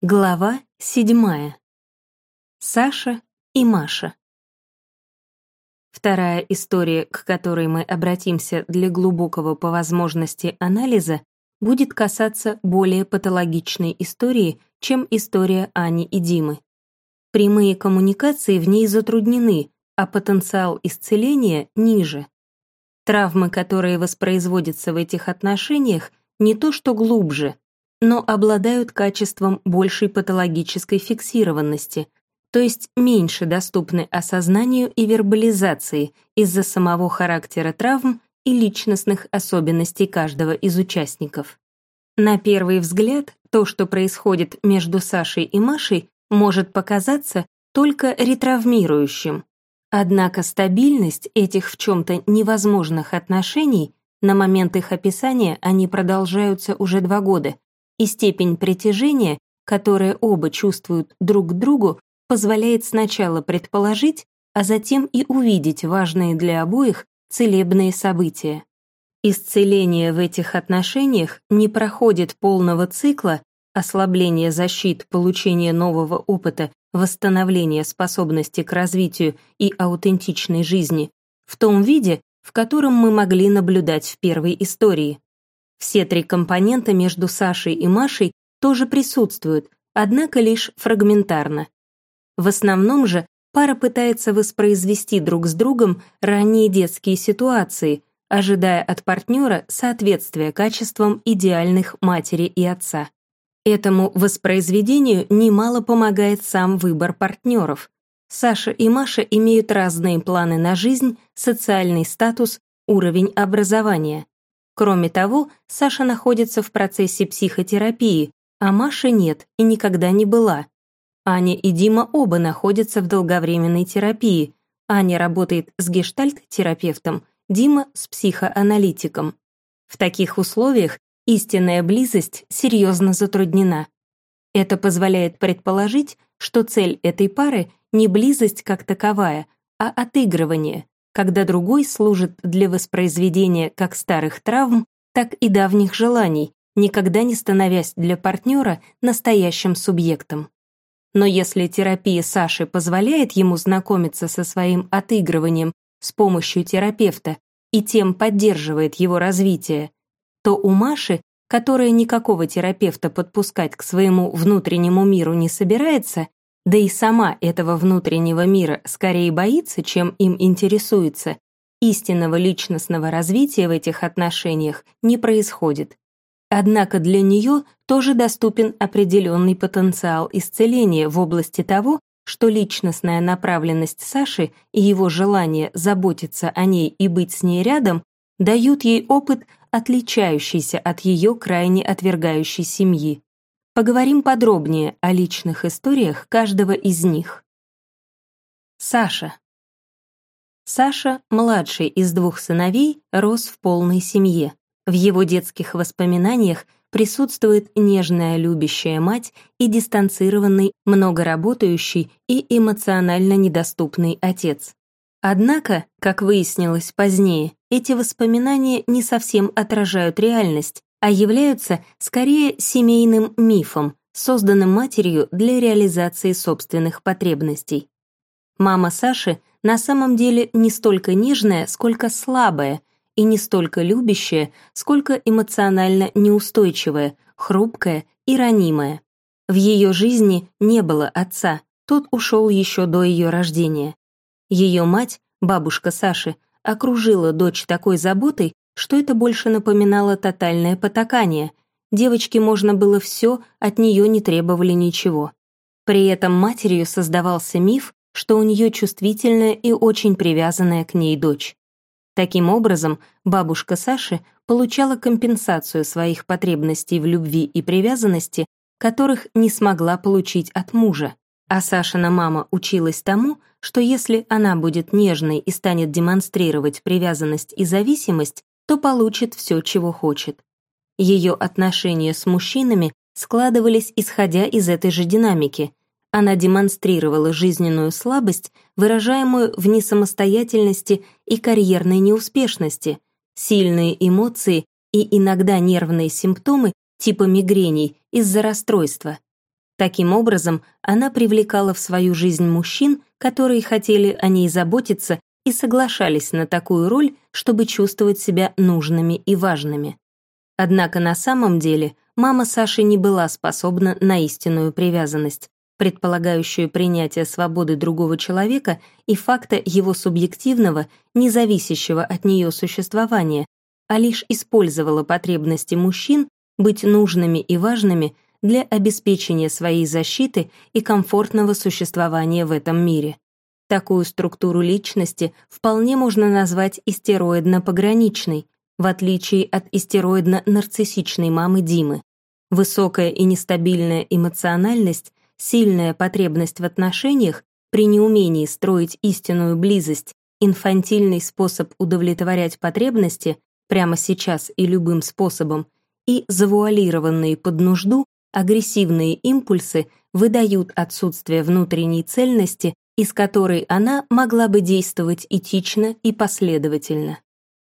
Глава седьмая. Саша и Маша. Вторая история, к которой мы обратимся для глубокого по возможности анализа, будет касаться более патологичной истории, чем история Ани и Димы. Прямые коммуникации в ней затруднены, а потенциал исцеления ниже. Травмы, которые воспроизводятся в этих отношениях, не то что глубже, но обладают качеством большей патологической фиксированности, то есть меньше доступны осознанию и вербализации из-за самого характера травм и личностных особенностей каждого из участников. На первый взгляд, то, что происходит между Сашей и Машей, может показаться только ретравмирующим. Однако стабильность этих в чем-то невозможных отношений, на момент их описания они продолжаются уже два года, и степень притяжения, которое оба чувствуют друг к другу, позволяет сначала предположить, а затем и увидеть важные для обоих целебные события. Исцеление в этих отношениях не проходит полного цикла ослабления защит, получения нового опыта, восстановления способности к развитию и аутентичной жизни в том виде, в котором мы могли наблюдать в первой истории. Все три компонента между Сашей и Машей тоже присутствуют, однако лишь фрагментарно. В основном же пара пытается воспроизвести друг с другом ранние детские ситуации, ожидая от партнера соответствия качествам идеальных матери и отца. Этому воспроизведению немало помогает сам выбор партнеров. Саша и Маша имеют разные планы на жизнь, социальный статус, уровень образования. Кроме того, Саша находится в процессе психотерапии, а Маша нет и никогда не была. Аня и Дима оба находятся в долговременной терапии. Аня работает с гештальт-терапевтом, Дима — с психоаналитиком. В таких условиях истинная близость серьезно затруднена. Это позволяет предположить, что цель этой пары не близость как таковая, а отыгрывание, когда другой служит для воспроизведения как старых травм, так и давних желаний, никогда не становясь для партнера настоящим субъектом. Но если терапия Саши позволяет ему знакомиться со своим отыгрыванием с помощью терапевта и тем поддерживает его развитие, то у Маши, которая никакого терапевта подпускать к своему внутреннему миру не собирается, да и сама этого внутреннего мира скорее боится, чем им интересуется, истинного личностного развития в этих отношениях не происходит. Однако для нее тоже доступен определенный потенциал исцеления в области того, что личностная направленность Саши и его желание заботиться о ней и быть с ней рядом дают ей опыт, отличающийся от ее крайне отвергающей семьи. Поговорим подробнее о личных историях каждого из них. Саша. Саша, младший из двух сыновей, рос в полной семье. В его детских воспоминаниях присутствует нежная любящая мать и дистанцированный, многоработающий и эмоционально недоступный отец. Однако, как выяснилось позднее, эти воспоминания не совсем отражают реальность, а являются скорее семейным мифом, созданным матерью для реализации собственных потребностей. Мама Саши на самом деле не столько нежная, сколько слабая, и не столько любящая, сколько эмоционально неустойчивая, хрупкая и ранимая. В ее жизни не было отца, тот ушел еще до ее рождения. Ее мать, бабушка Саши, окружила дочь такой заботой, что это больше напоминало тотальное потакание. Девочке можно было все, от нее не требовали ничего. При этом матерью создавался миф, что у нее чувствительная и очень привязанная к ней дочь. Таким образом, бабушка Саши получала компенсацию своих потребностей в любви и привязанности, которых не смогла получить от мужа. А Сашина мама училась тому, что если она будет нежной и станет демонстрировать привязанность и зависимость, то получит все, чего хочет. Ее отношения с мужчинами складывались исходя из этой же динамики. Она демонстрировала жизненную слабость, выражаемую в несамостоятельности и карьерной неуспешности, сильные эмоции и иногда нервные симптомы типа мигрений из-за расстройства. Таким образом, она привлекала в свою жизнь мужчин, которые хотели о ней заботиться и соглашались на такую роль, чтобы чувствовать себя нужными и важными. Однако на самом деле мама Саши не была способна на истинную привязанность, предполагающую принятие свободы другого человека и факта его субъективного, независящего от нее существования, а лишь использовала потребности мужчин быть нужными и важными для обеспечения своей защиты и комфортного существования в этом мире. Такую структуру личности вполне можно назвать истероидно-пограничной, в отличие от истероидно-нарциссичной мамы Димы. Высокая и нестабильная эмоциональность, сильная потребность в отношениях при неумении строить истинную близость, инфантильный способ удовлетворять потребности прямо сейчас и любым способом, и завуалированные под нужду агрессивные импульсы выдают отсутствие внутренней цельности, из которой она могла бы действовать этично и последовательно.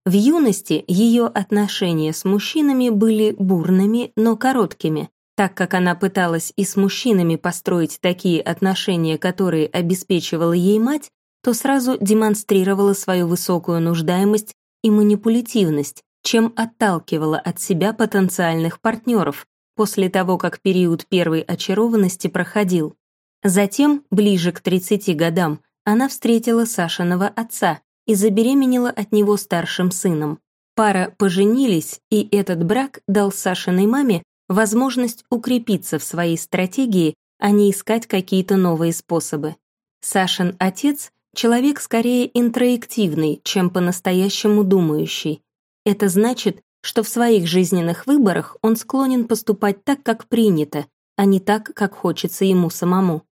В юности ее отношения с мужчинами были бурными, но короткими, так как она пыталась и с мужчинами построить такие отношения, которые обеспечивала ей мать, то сразу демонстрировала свою высокую нуждаемость и манипулятивность, чем отталкивала от себя потенциальных партнеров после того, как период первой очарованности проходил. Затем, ближе к 30 годам, она встретила Сашиного отца, и забеременела от него старшим сыном. Пара поженились, и этот брак дал Сашиной маме возможность укрепиться в своей стратегии, а не искать какие-то новые способы. Сашин отец — человек скорее интроективный, чем по-настоящему думающий. Это значит, что в своих жизненных выборах он склонен поступать так, как принято, а не так, как хочется ему самому.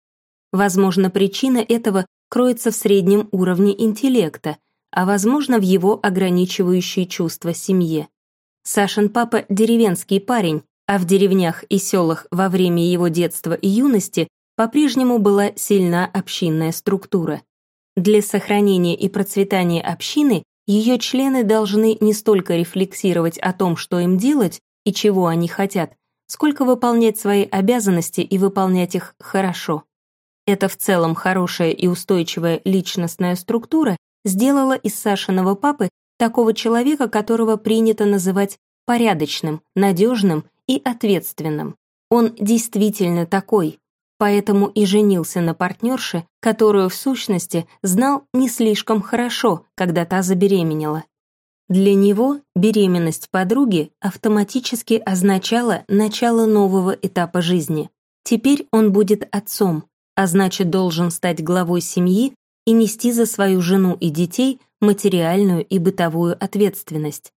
Возможно, причина этого кроется в среднем уровне интеллекта, а возможно в его ограничивающей чувства семье. Сашин папа – деревенский парень, а в деревнях и селах во время его детства и юности по-прежнему была сильна общинная структура. Для сохранения и процветания общины ее члены должны не столько рефлексировать о том, что им делать и чего они хотят, сколько выполнять свои обязанности и выполнять их хорошо. Эта в целом хорошая и устойчивая личностная структура сделала из Сашиного папы такого человека, которого принято называть порядочным, надежным и ответственным. Он действительно такой, поэтому и женился на партнерше, которую в сущности знал не слишком хорошо, когда та забеременела. Для него беременность подруги автоматически означала начало нового этапа жизни. Теперь он будет отцом, а значит должен стать главой семьи и нести за свою жену и детей материальную и бытовую ответственность.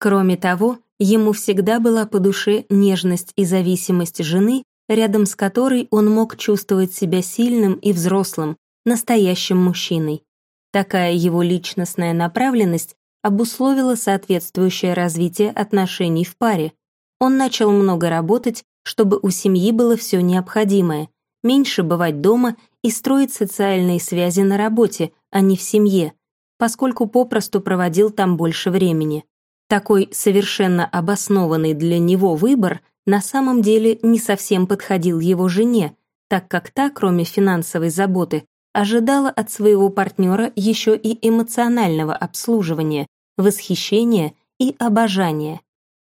Кроме того, ему всегда была по душе нежность и зависимость жены, рядом с которой он мог чувствовать себя сильным и взрослым, настоящим мужчиной. Такая его личностная направленность обусловила соответствующее развитие отношений в паре. Он начал много работать, чтобы у семьи было все необходимое, меньше бывать дома и строить социальные связи на работе, а не в семье, поскольку попросту проводил там больше времени. Такой совершенно обоснованный для него выбор на самом деле не совсем подходил его жене, так как та, кроме финансовой заботы, ожидала от своего партнера еще и эмоционального обслуживания, восхищения и обожания.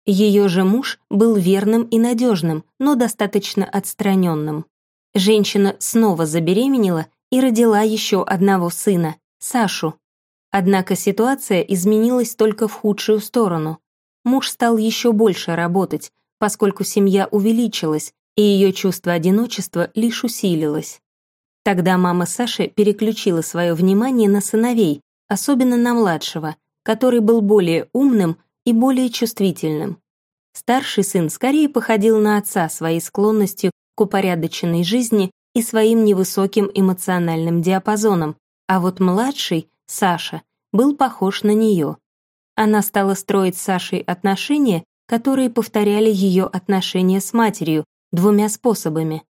Ее же муж был верным и надежным, но достаточно отстраненным. Женщина снова забеременела и родила еще одного сына, Сашу. Однако ситуация изменилась только в худшую сторону. Муж стал еще больше работать, поскольку семья увеличилась, и ее чувство одиночества лишь усилилось. Тогда мама Саши переключила свое внимание на сыновей, особенно на младшего, который был более умным и более чувствительным. Старший сын скорее походил на отца своей склонностью к упорядоченной жизни и своим невысоким эмоциональным диапазоном, а вот младший, Саша, был похож на нее. Она стала строить с Сашей отношения, которые повторяли ее отношения с матерью двумя способами.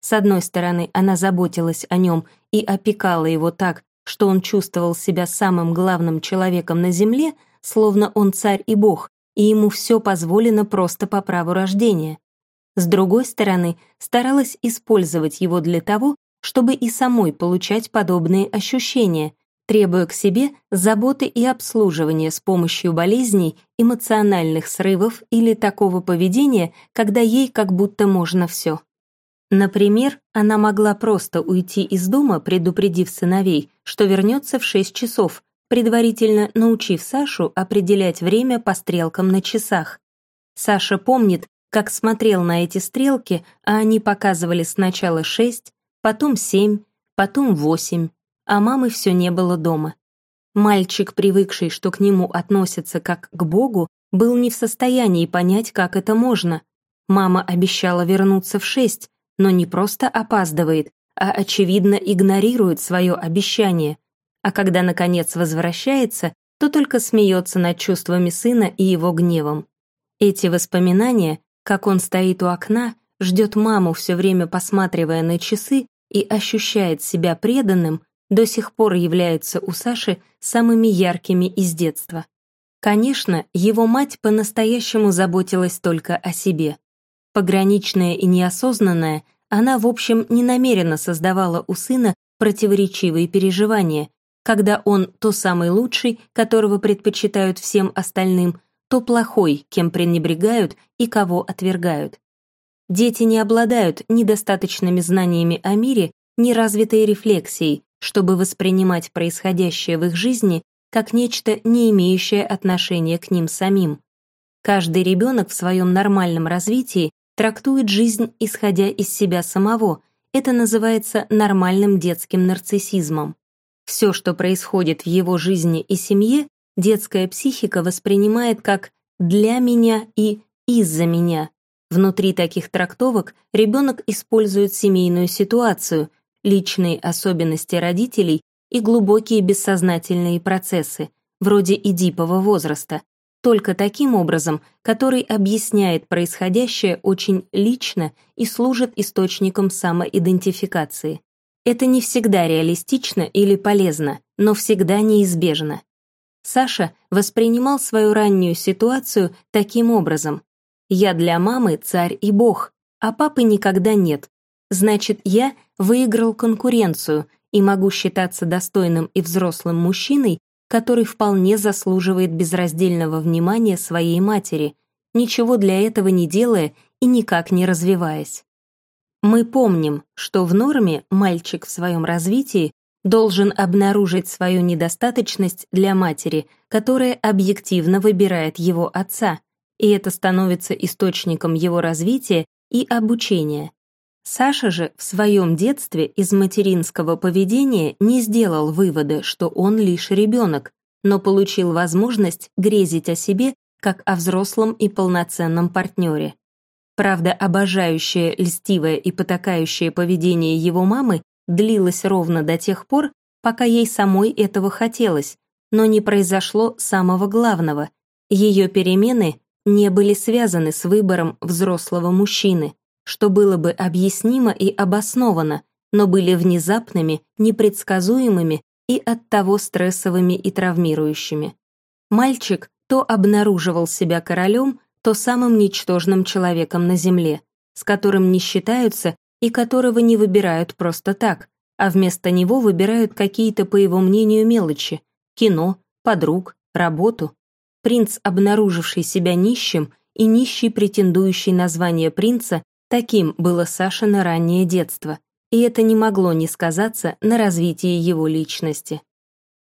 С одной стороны, она заботилась о нем и опекала его так, что он чувствовал себя самым главным человеком на земле, словно он царь и бог, и ему все позволено просто по праву рождения. С другой стороны, старалась использовать его для того, чтобы и самой получать подобные ощущения, требуя к себе заботы и обслуживания с помощью болезней, эмоциональных срывов или такого поведения, когда ей как будто можно все. Например, она могла просто уйти из дома, предупредив сыновей, что вернется в 6 часов, предварительно научив Сашу определять время по стрелкам на часах. Саша помнит, как смотрел на эти стрелки, а они показывали сначала 6, потом 7, потом 8, а мамы все не было дома. Мальчик, привыкший, что к нему относятся как к Богу, был не в состоянии понять, как это можно. Мама обещала вернуться в шесть, но не просто опаздывает, а очевидно игнорирует свое обещание. А когда, наконец, возвращается, то только смеется над чувствами сына и его гневом. Эти воспоминания, как он стоит у окна, ждет маму, все время посматривая на часы и ощущает себя преданным, до сих пор являются у Саши самыми яркими из детства. Конечно, его мать по-настоящему заботилась только о себе. Пограничная и неосознанная, она, в общем, не намеренно создавала у сына противоречивые переживания, когда он то самый лучший, которого предпочитают всем остальным, то плохой, кем пренебрегают и кого отвергают. Дети не обладают недостаточными знаниями о мире, ни развитой рефлексией, чтобы воспринимать происходящее в их жизни как нечто, не имеющее отношения к ним самим. Каждый ребенок в своем нормальном развитии трактует жизнь, исходя из себя самого. Это называется нормальным детским нарциссизмом. Все, что происходит в его жизни и семье, детская психика воспринимает как «для меня» и «из-за меня». Внутри таких трактовок ребенок использует семейную ситуацию, личные особенности родителей и глубокие бессознательные процессы, вроде эдипового возраста, только таким образом, который объясняет происходящее очень лично и служит источником самоидентификации. Это не всегда реалистично или полезно, но всегда неизбежно. Саша воспринимал свою раннюю ситуацию таким образом. «Я для мамы царь и бог, а папы никогда нет. Значит, я выиграл конкуренцию и могу считаться достойным и взрослым мужчиной, который вполне заслуживает безраздельного внимания своей матери, ничего для этого не делая и никак не развиваясь. Мы помним, что в норме мальчик в своем развитии должен обнаружить свою недостаточность для матери, которая объективно выбирает его отца, и это становится источником его развития и обучения. Саша же в своем детстве из материнского поведения не сделал вывода, что он лишь ребенок, но получил возможность грезить о себе как о взрослом и полноценном партнере. Правда, обожающее, льстивое и потакающее поведение его мамы длилось ровно до тех пор, пока ей самой этого хотелось, но не произошло самого главного. Ее перемены не были связаны с выбором взрослого мужчины что было бы объяснимо и обосновано, но были внезапными, непредсказуемыми и оттого стрессовыми и травмирующими. Мальчик то обнаруживал себя королем, то самым ничтожным человеком на земле, с которым не считаются и которого не выбирают просто так, а вместо него выбирают какие-то, по его мнению, мелочи — кино, подруг, работу. Принц, обнаруживший себя нищим, и нищий, претендующий на звание принца, Таким было Сашино раннее детство, и это не могло не сказаться на развитии его личности.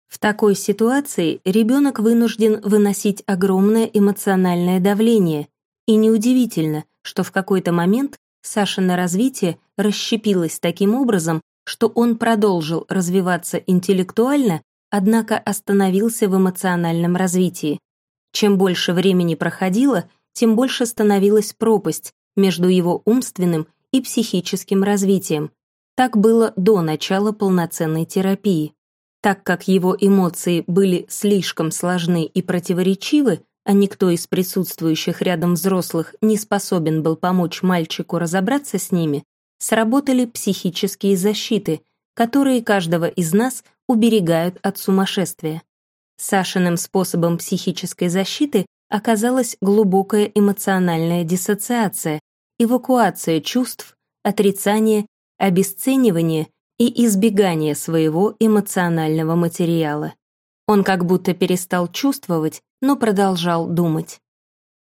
В такой ситуации ребенок вынужден выносить огромное эмоциональное давление, и неудивительно, что в какой-то момент Сашино развитие расщепилось таким образом, что он продолжил развиваться интеллектуально, однако остановился в эмоциональном развитии. Чем больше времени проходило, тем больше становилась пропасть, между его умственным и психическим развитием. Так было до начала полноценной терапии. Так как его эмоции были слишком сложны и противоречивы, а никто из присутствующих рядом взрослых не способен был помочь мальчику разобраться с ними, сработали психические защиты, которые каждого из нас уберегают от сумасшествия. Сашиным способом психической защиты оказалась глубокая эмоциональная диссоциация, эвакуация чувств, отрицание, обесценивание и избегание своего эмоционального материала. Он как будто перестал чувствовать, но продолжал думать.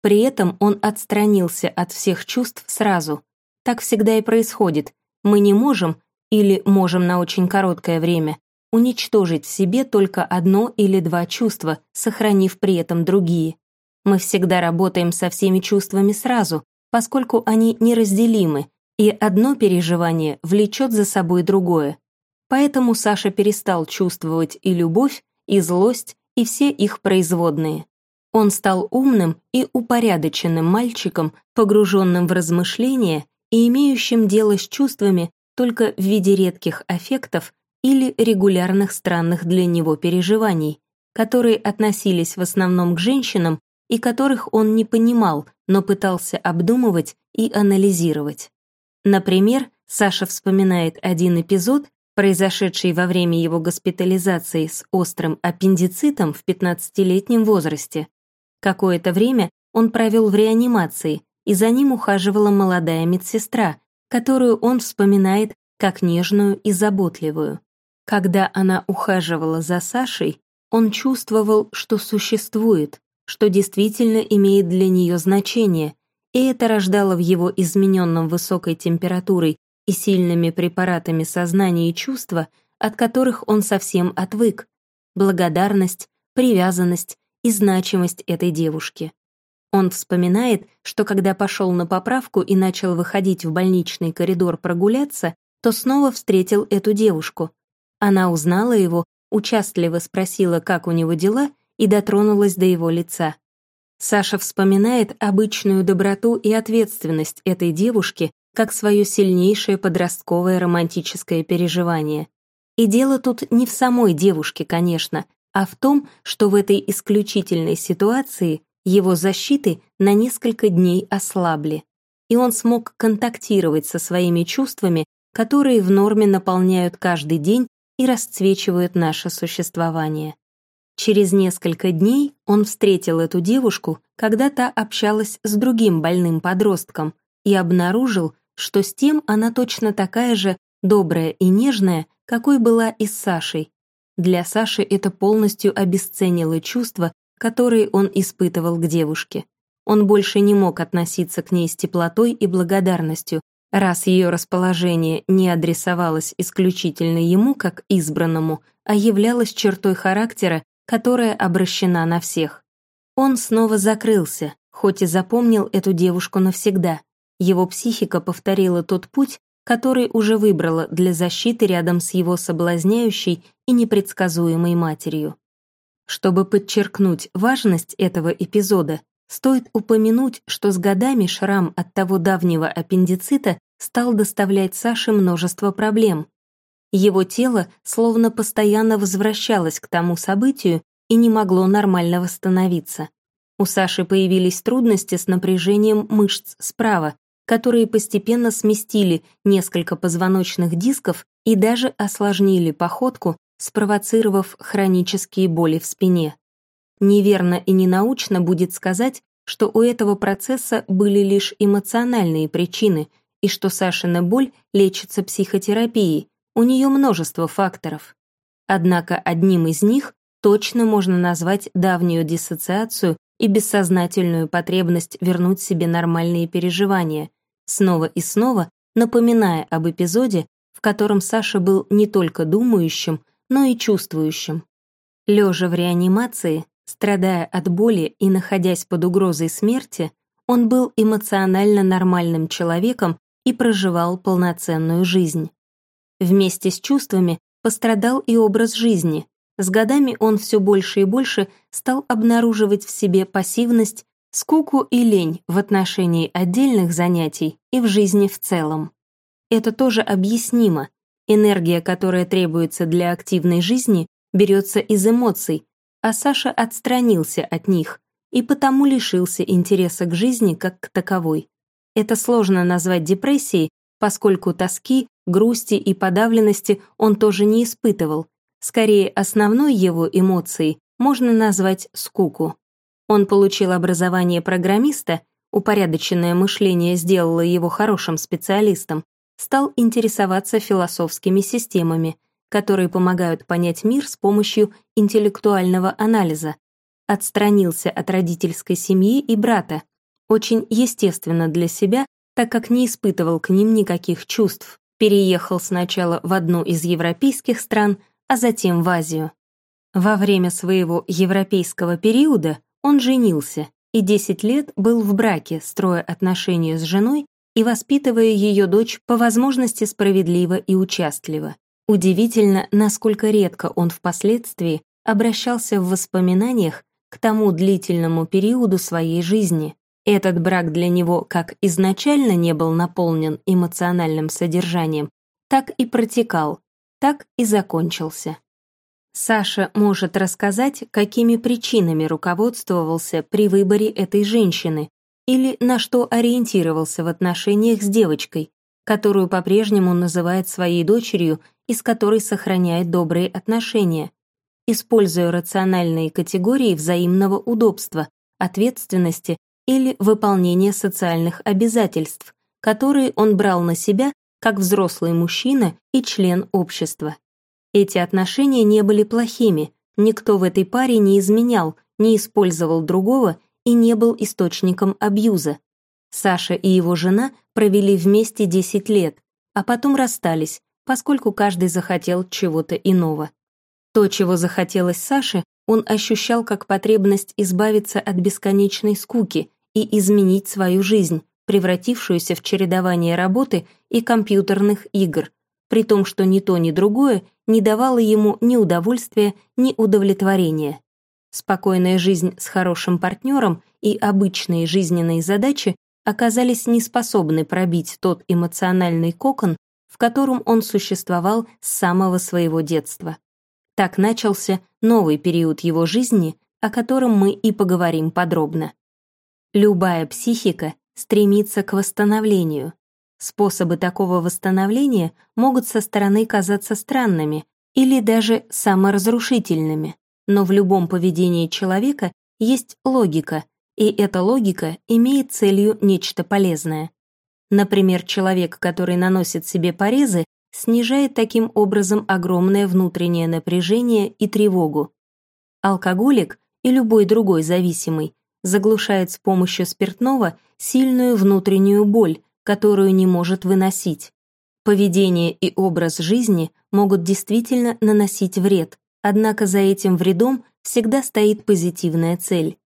При этом он отстранился от всех чувств сразу. Так всегда и происходит. Мы не можем, или можем на очень короткое время, уничтожить в себе только одно или два чувства, сохранив при этом другие. Мы всегда работаем со всеми чувствами сразу, поскольку они неразделимы, и одно переживание влечет за собой другое. Поэтому Саша перестал чувствовать и любовь, и злость, и все их производные. Он стал умным и упорядоченным мальчиком, погруженным в размышления и имеющим дело с чувствами только в виде редких аффектов или регулярных странных для него переживаний, которые относились в основном к женщинам и которых он не понимал, но пытался обдумывать и анализировать. Например, Саша вспоминает один эпизод, произошедший во время его госпитализации с острым аппендицитом в 15-летнем возрасте. Какое-то время он провел в реанимации, и за ним ухаживала молодая медсестра, которую он вспоминает как нежную и заботливую. Когда она ухаживала за Сашей, он чувствовал, что существует, что действительно имеет для нее значение, и это рождало в его измененном высокой температурой и сильными препаратами сознания и чувства, от которых он совсем отвык, благодарность, привязанность и значимость этой девушки. Он вспоминает, что когда пошел на поправку и начал выходить в больничный коридор прогуляться, то снова встретил эту девушку. Она узнала его, участливо спросила, как у него дела, и дотронулась до его лица. Саша вспоминает обычную доброту и ответственность этой девушки как свое сильнейшее подростковое романтическое переживание. И дело тут не в самой девушке, конечно, а в том, что в этой исключительной ситуации его защиты на несколько дней ослабли, и он смог контактировать со своими чувствами, которые в норме наполняют каждый день и расцвечивают наше существование. Через несколько дней он встретил эту девушку, когда та общалась с другим больным подростком, и обнаружил, что с тем она точно такая же добрая и нежная, какой была и с Сашей. Для Саши это полностью обесценило чувства, которые он испытывал к девушке. Он больше не мог относиться к ней с теплотой и благодарностью, раз ее расположение не адресовалось исключительно ему как избранному, а являлось чертой характера, которая обращена на всех. Он снова закрылся, хоть и запомнил эту девушку навсегда. Его психика повторила тот путь, который уже выбрала для защиты рядом с его соблазняющей и непредсказуемой матерью. Чтобы подчеркнуть важность этого эпизода, стоит упомянуть, что с годами шрам от того давнего аппендицита стал доставлять Саше множество проблем. Его тело словно постоянно возвращалось к тому событию и не могло нормально восстановиться. У Саши появились трудности с напряжением мышц справа, которые постепенно сместили несколько позвоночных дисков и даже осложнили походку, спровоцировав хронические боли в спине. Неверно и ненаучно будет сказать, что у этого процесса были лишь эмоциональные причины и что Сашина боль лечится психотерапией, у нее множество факторов. Однако одним из них точно можно назвать давнюю диссоциацию и бессознательную потребность вернуть себе нормальные переживания, снова и снова напоминая об эпизоде, в котором Саша был не только думающим, но и чувствующим. Лежа в реанимации, страдая от боли и находясь под угрозой смерти, он был эмоционально нормальным человеком и проживал полноценную жизнь. Вместе с чувствами пострадал и образ жизни. С годами он все больше и больше стал обнаруживать в себе пассивность, скуку и лень в отношении отдельных занятий и в жизни в целом. Это тоже объяснимо. Энергия, которая требуется для активной жизни, берется из эмоций, а Саша отстранился от них и потому лишился интереса к жизни как к таковой. Это сложно назвать депрессией, поскольку тоски, грусти и подавленности он тоже не испытывал. Скорее, основной его эмоцией можно назвать скуку. Он получил образование программиста, упорядоченное мышление сделало его хорошим специалистом, стал интересоваться философскими системами, которые помогают понять мир с помощью интеллектуального анализа. Отстранился от родительской семьи и брата, очень естественно для себя, так как не испытывал к ним никаких чувств. Переехал сначала в одну из европейских стран, а затем в Азию. Во время своего европейского периода он женился и 10 лет был в браке, строя отношения с женой и воспитывая ее дочь по возможности справедливо и участливо. Удивительно, насколько редко он впоследствии обращался в воспоминаниях к тому длительному периоду своей жизни. Этот брак для него как изначально не был наполнен эмоциональным содержанием, так и протекал, так и закончился. Саша может рассказать, какими причинами руководствовался при выборе этой женщины или на что ориентировался в отношениях с девочкой, которую по-прежнему называет своей дочерью и с которой сохраняет добрые отношения, используя рациональные категории взаимного удобства, ответственности или выполнения социальных обязательств, которые он брал на себя как взрослый мужчина и член общества. Эти отношения не были плохими, никто в этой паре не изменял, не использовал другого и не был источником абьюза. Саша и его жена провели вместе 10 лет, а потом расстались, поскольку каждый захотел чего-то иного. То, чего захотелось Саше, он ощущал как потребность избавиться от бесконечной скуки и изменить свою жизнь, превратившуюся в чередование работы и компьютерных игр, при том, что ни то, ни другое не давало ему ни удовольствия, ни удовлетворения. Спокойная жизнь с хорошим партнером и обычные жизненные задачи оказались неспособны пробить тот эмоциональный кокон, в котором он существовал с самого своего детства. Так начался новый период его жизни, о котором мы и поговорим подробно. Любая психика стремится к восстановлению. Способы такого восстановления могут со стороны казаться странными или даже саморазрушительными, но в любом поведении человека есть логика, и эта логика имеет целью нечто полезное. Например, человек, который наносит себе порезы, снижает таким образом огромное внутреннее напряжение и тревогу. Алкоголик и любой другой зависимый заглушает с помощью спиртного сильную внутреннюю боль, которую не может выносить. Поведение и образ жизни могут действительно наносить вред, однако за этим вредом всегда стоит позитивная цель.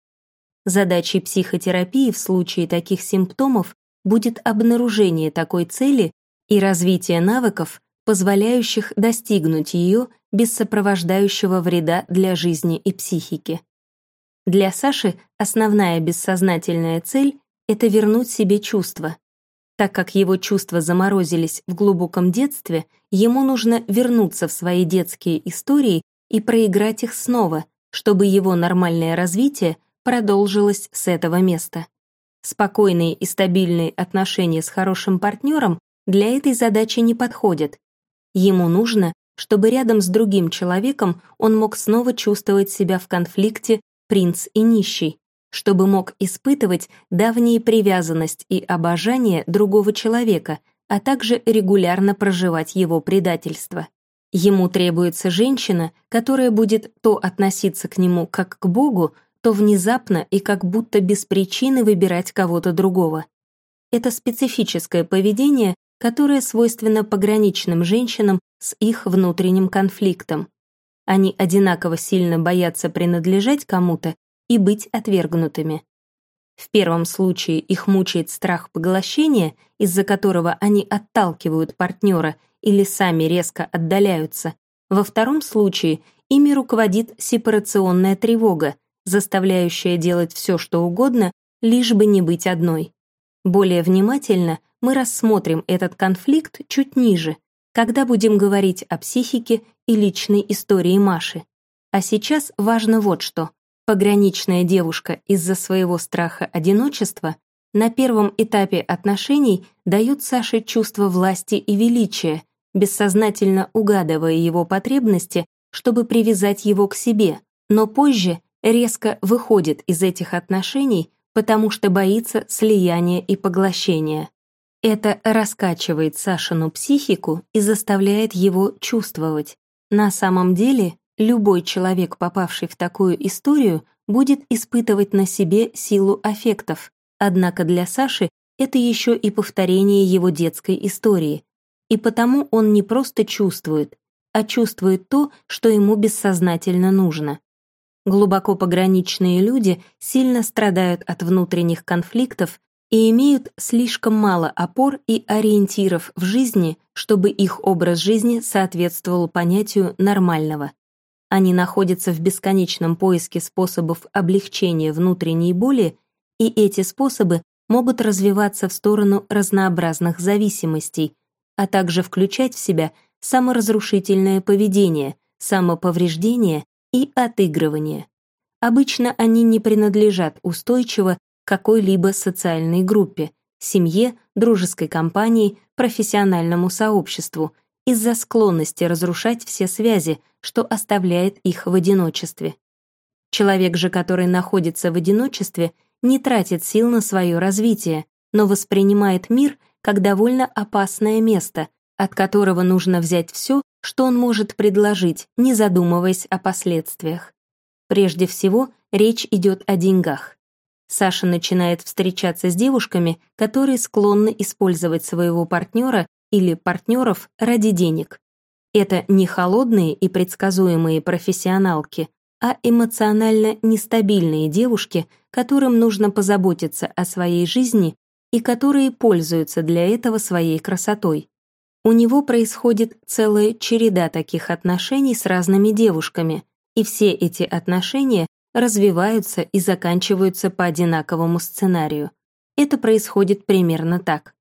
Задачей психотерапии в случае таких симптомов будет обнаружение такой цели и развитие навыков, позволяющих достигнуть ее без сопровождающего вреда для жизни и психики. Для Саши основная бессознательная цель — это вернуть себе чувства. Так как его чувства заморозились в глубоком детстве, ему нужно вернуться в свои детские истории и проиграть их снова, чтобы его нормальное развитие — продолжилось с этого места. Спокойные и стабильные отношения с хорошим партнером для этой задачи не подходят. Ему нужно, чтобы рядом с другим человеком он мог снова чувствовать себя в конфликте принц и нищий, чтобы мог испытывать давние привязанность и обожание другого человека, а также регулярно проживать его предательство. Ему требуется женщина, которая будет то относиться к нему как к Богу, то внезапно и как будто без причины выбирать кого-то другого. Это специфическое поведение, которое свойственно пограничным женщинам с их внутренним конфликтом. Они одинаково сильно боятся принадлежать кому-то и быть отвергнутыми. В первом случае их мучает страх поглощения, из-за которого они отталкивают партнера или сами резко отдаляются. Во втором случае ими руководит сепарационная тревога, заставляющая делать все, что угодно, лишь бы не быть одной. Более внимательно мы рассмотрим этот конфликт чуть ниже, когда будем говорить о психике и личной истории Маши. А сейчас важно вот что. Пограничная девушка из-за своего страха одиночества на первом этапе отношений дает Саше чувство власти и величия, бессознательно угадывая его потребности, чтобы привязать его к себе, но позже резко выходит из этих отношений, потому что боится слияния и поглощения. Это раскачивает Сашину психику и заставляет его чувствовать. На самом деле, любой человек, попавший в такую историю, будет испытывать на себе силу аффектов, однако для Саши это еще и повторение его детской истории. И потому он не просто чувствует, а чувствует то, что ему бессознательно нужно. Глубоко пограничные люди сильно страдают от внутренних конфликтов и имеют слишком мало опор и ориентиров в жизни, чтобы их образ жизни соответствовал понятию нормального. Они находятся в бесконечном поиске способов облегчения внутренней боли, и эти способы могут развиваться в сторону разнообразных зависимостей, а также включать в себя саморазрушительное поведение, самоповреждение и отыгрывание. Обычно они не принадлежат устойчиво какой-либо социальной группе, семье, дружеской компании, профессиональному сообществу, из-за склонности разрушать все связи, что оставляет их в одиночестве. Человек же, который находится в одиночестве, не тратит сил на свое развитие, но воспринимает мир как довольно опасное место, от которого нужно взять все, что он может предложить, не задумываясь о последствиях. Прежде всего, речь идет о деньгах. Саша начинает встречаться с девушками, которые склонны использовать своего партнера или партнеров ради денег. Это не холодные и предсказуемые профессионалки, а эмоционально нестабильные девушки, которым нужно позаботиться о своей жизни и которые пользуются для этого своей красотой. У него происходит целая череда таких отношений с разными девушками, и все эти отношения развиваются и заканчиваются по одинаковому сценарию. Это происходит примерно так.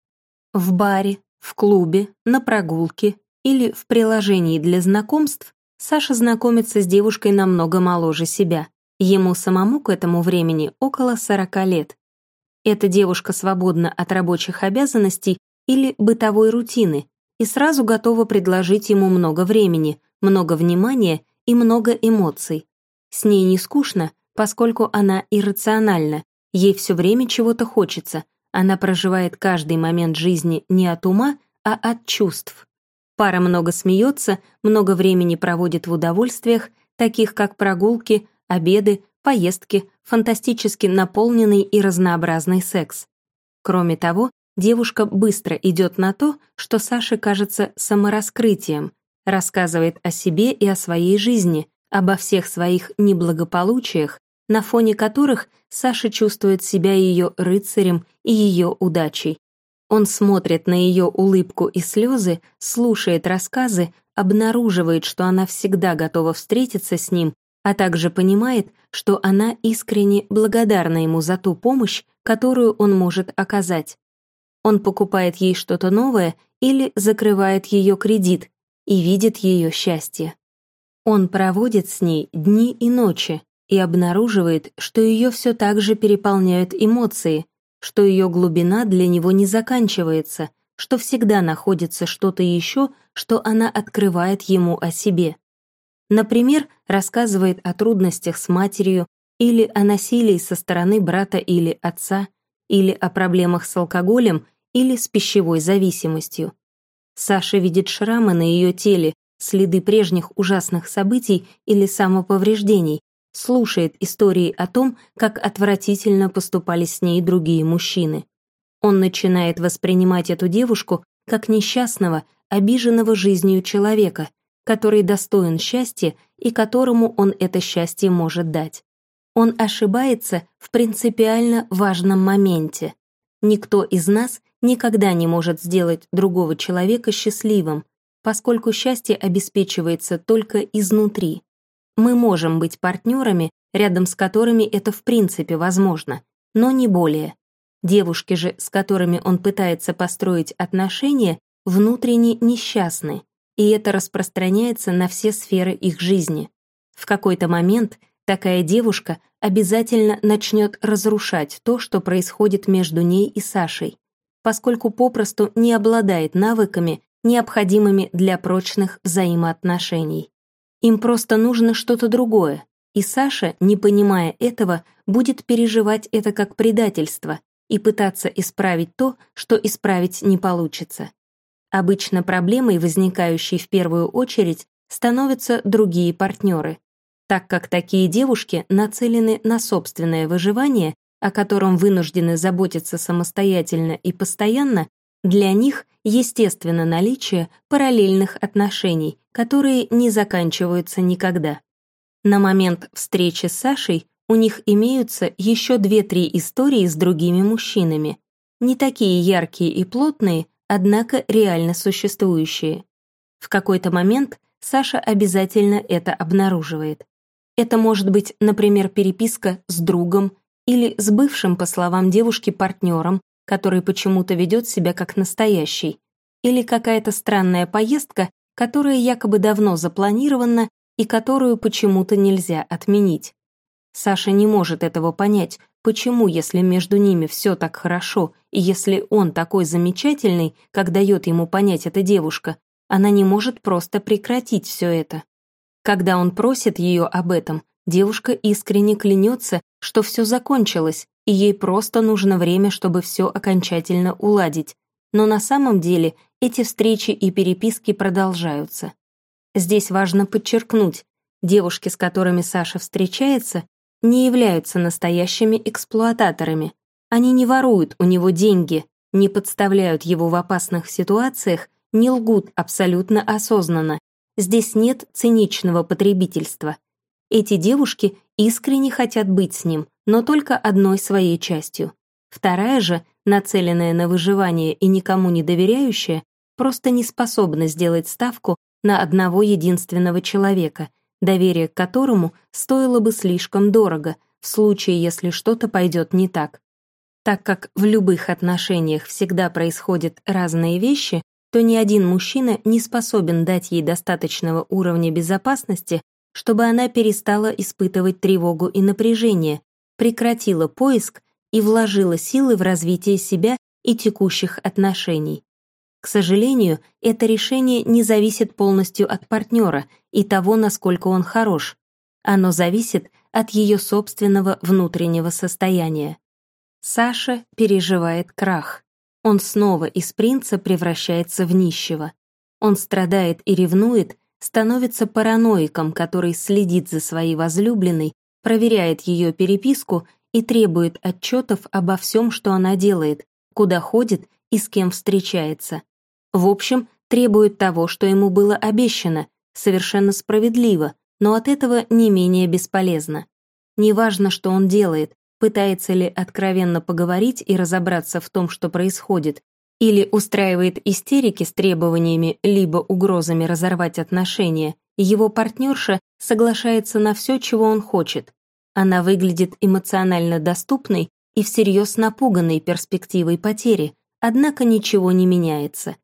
В баре, в клубе, на прогулке или в приложении для знакомств Саша знакомится с девушкой намного моложе себя. Ему самому к этому времени около 40 лет. Эта девушка свободна от рабочих обязанностей или бытовой рутины и сразу готова предложить ему много времени, много внимания и много эмоций. С ней не скучно, поскольку она иррациональна, ей все время чего-то хочется, она проживает каждый момент жизни не от ума, а от чувств. Пара много смеется, много времени проводит в удовольствиях, таких как прогулки, обеды, поездки, фантастически наполненный и разнообразный секс. Кроме того, девушка быстро идет на то, что Саше кажется самораскрытием, рассказывает о себе и о своей жизни, обо всех своих неблагополучиях, на фоне которых Саша чувствует себя ее рыцарем и ее удачей. Он смотрит на ее улыбку и слезы, слушает рассказы, обнаруживает, что она всегда готова встретиться с ним, а также понимает, что она искренне благодарна ему за ту помощь, которую он может оказать. Он покупает ей что-то новое или закрывает ее кредит и видит ее счастье. Он проводит с ней дни и ночи и обнаруживает, что ее все так же переполняют эмоции, что ее глубина для него не заканчивается, что всегда находится что-то еще, что она открывает ему о себе. Например, рассказывает о трудностях с матерью или о насилии со стороны брата или отца, или о проблемах с алкоголем или с пищевой зависимостью. Саша видит шрамы на ее теле, следы прежних ужасных событий или самоповреждений, слушает истории о том, как отвратительно поступали с ней другие мужчины. Он начинает воспринимать эту девушку как несчастного, обиженного жизнью человека, который достоин счастья и которому он это счастье может дать. Он ошибается в принципиально важном моменте. Никто из нас никогда не может сделать другого человека счастливым, поскольку счастье обеспечивается только изнутри. Мы можем быть партнерами, рядом с которыми это в принципе возможно, но не более. Девушки же, с которыми он пытается построить отношения, внутренне несчастны, и это распространяется на все сферы их жизни. В какой-то момент такая девушка обязательно начнет разрушать то, что происходит между ней и Сашей, поскольку попросту не обладает навыками, необходимыми для прочных взаимоотношений. Им просто нужно что-то другое, И Саша, не понимая этого, будет переживать это как предательство и пытаться исправить то, что исправить не получится. Обычно проблемой, возникающей в первую очередь, становятся другие партнеры, так как такие девушки нацелены на собственное выживание, о котором вынуждены заботиться самостоятельно и постоянно, для них естественно наличие параллельных отношений, которые не заканчиваются никогда. На момент встречи с Сашей у них имеются еще две-три истории с другими мужчинами, не такие яркие и плотные, однако реально существующие. В какой-то момент Саша обязательно это обнаруживает. Это может быть, например, переписка с другом или с бывшим, по словам девушки, партнером, который почему-то ведет себя как настоящий, или какая-то странная поездка, которая якобы давно запланирована и которую почему-то нельзя отменить. Саша не может этого понять, почему, если между ними все так хорошо, и если он такой замечательный, как дает ему понять эта девушка, она не может просто прекратить все это. Когда он просит ее об этом, девушка искренне клянется, что все закончилось, и ей просто нужно время, чтобы все окончательно уладить. Но на самом деле эти встречи и переписки продолжаются. Здесь важно подчеркнуть, девушки, с которыми Саша встречается, не являются настоящими эксплуататорами. Они не воруют у него деньги, не подставляют его в опасных ситуациях, не лгут абсолютно осознанно. Здесь нет циничного потребительства. Эти девушки искренне хотят быть с ним, но только одной своей частью. Вторая же, нацеленная на выживание и никому не доверяющая, просто не способна сделать ставку на одного единственного человека, доверие к которому стоило бы слишком дорого в случае, если что-то пойдет не так. Так как в любых отношениях всегда происходят разные вещи, то ни один мужчина не способен дать ей достаточного уровня безопасности, чтобы она перестала испытывать тревогу и напряжение, прекратила поиск и вложила силы в развитие себя и текущих отношений. К сожалению, это решение не зависит полностью от партнера и того, насколько он хорош. Оно зависит от ее собственного внутреннего состояния. Саша переживает крах. Он снова из принца превращается в нищего. Он страдает и ревнует, становится параноиком, который следит за своей возлюбленной, проверяет ее переписку и требует отчетов обо всем, что она делает, куда ходит и с кем встречается. В общем, требует того, что ему было обещано, совершенно справедливо, но от этого не менее бесполезно. Неважно, что он делает, пытается ли откровенно поговорить и разобраться в том, что происходит, или устраивает истерики с требованиями либо угрозами разорвать отношения, его партнерша соглашается на все, чего он хочет. Она выглядит эмоционально доступной и всерьез напуганной перспективой потери, однако ничего не меняется.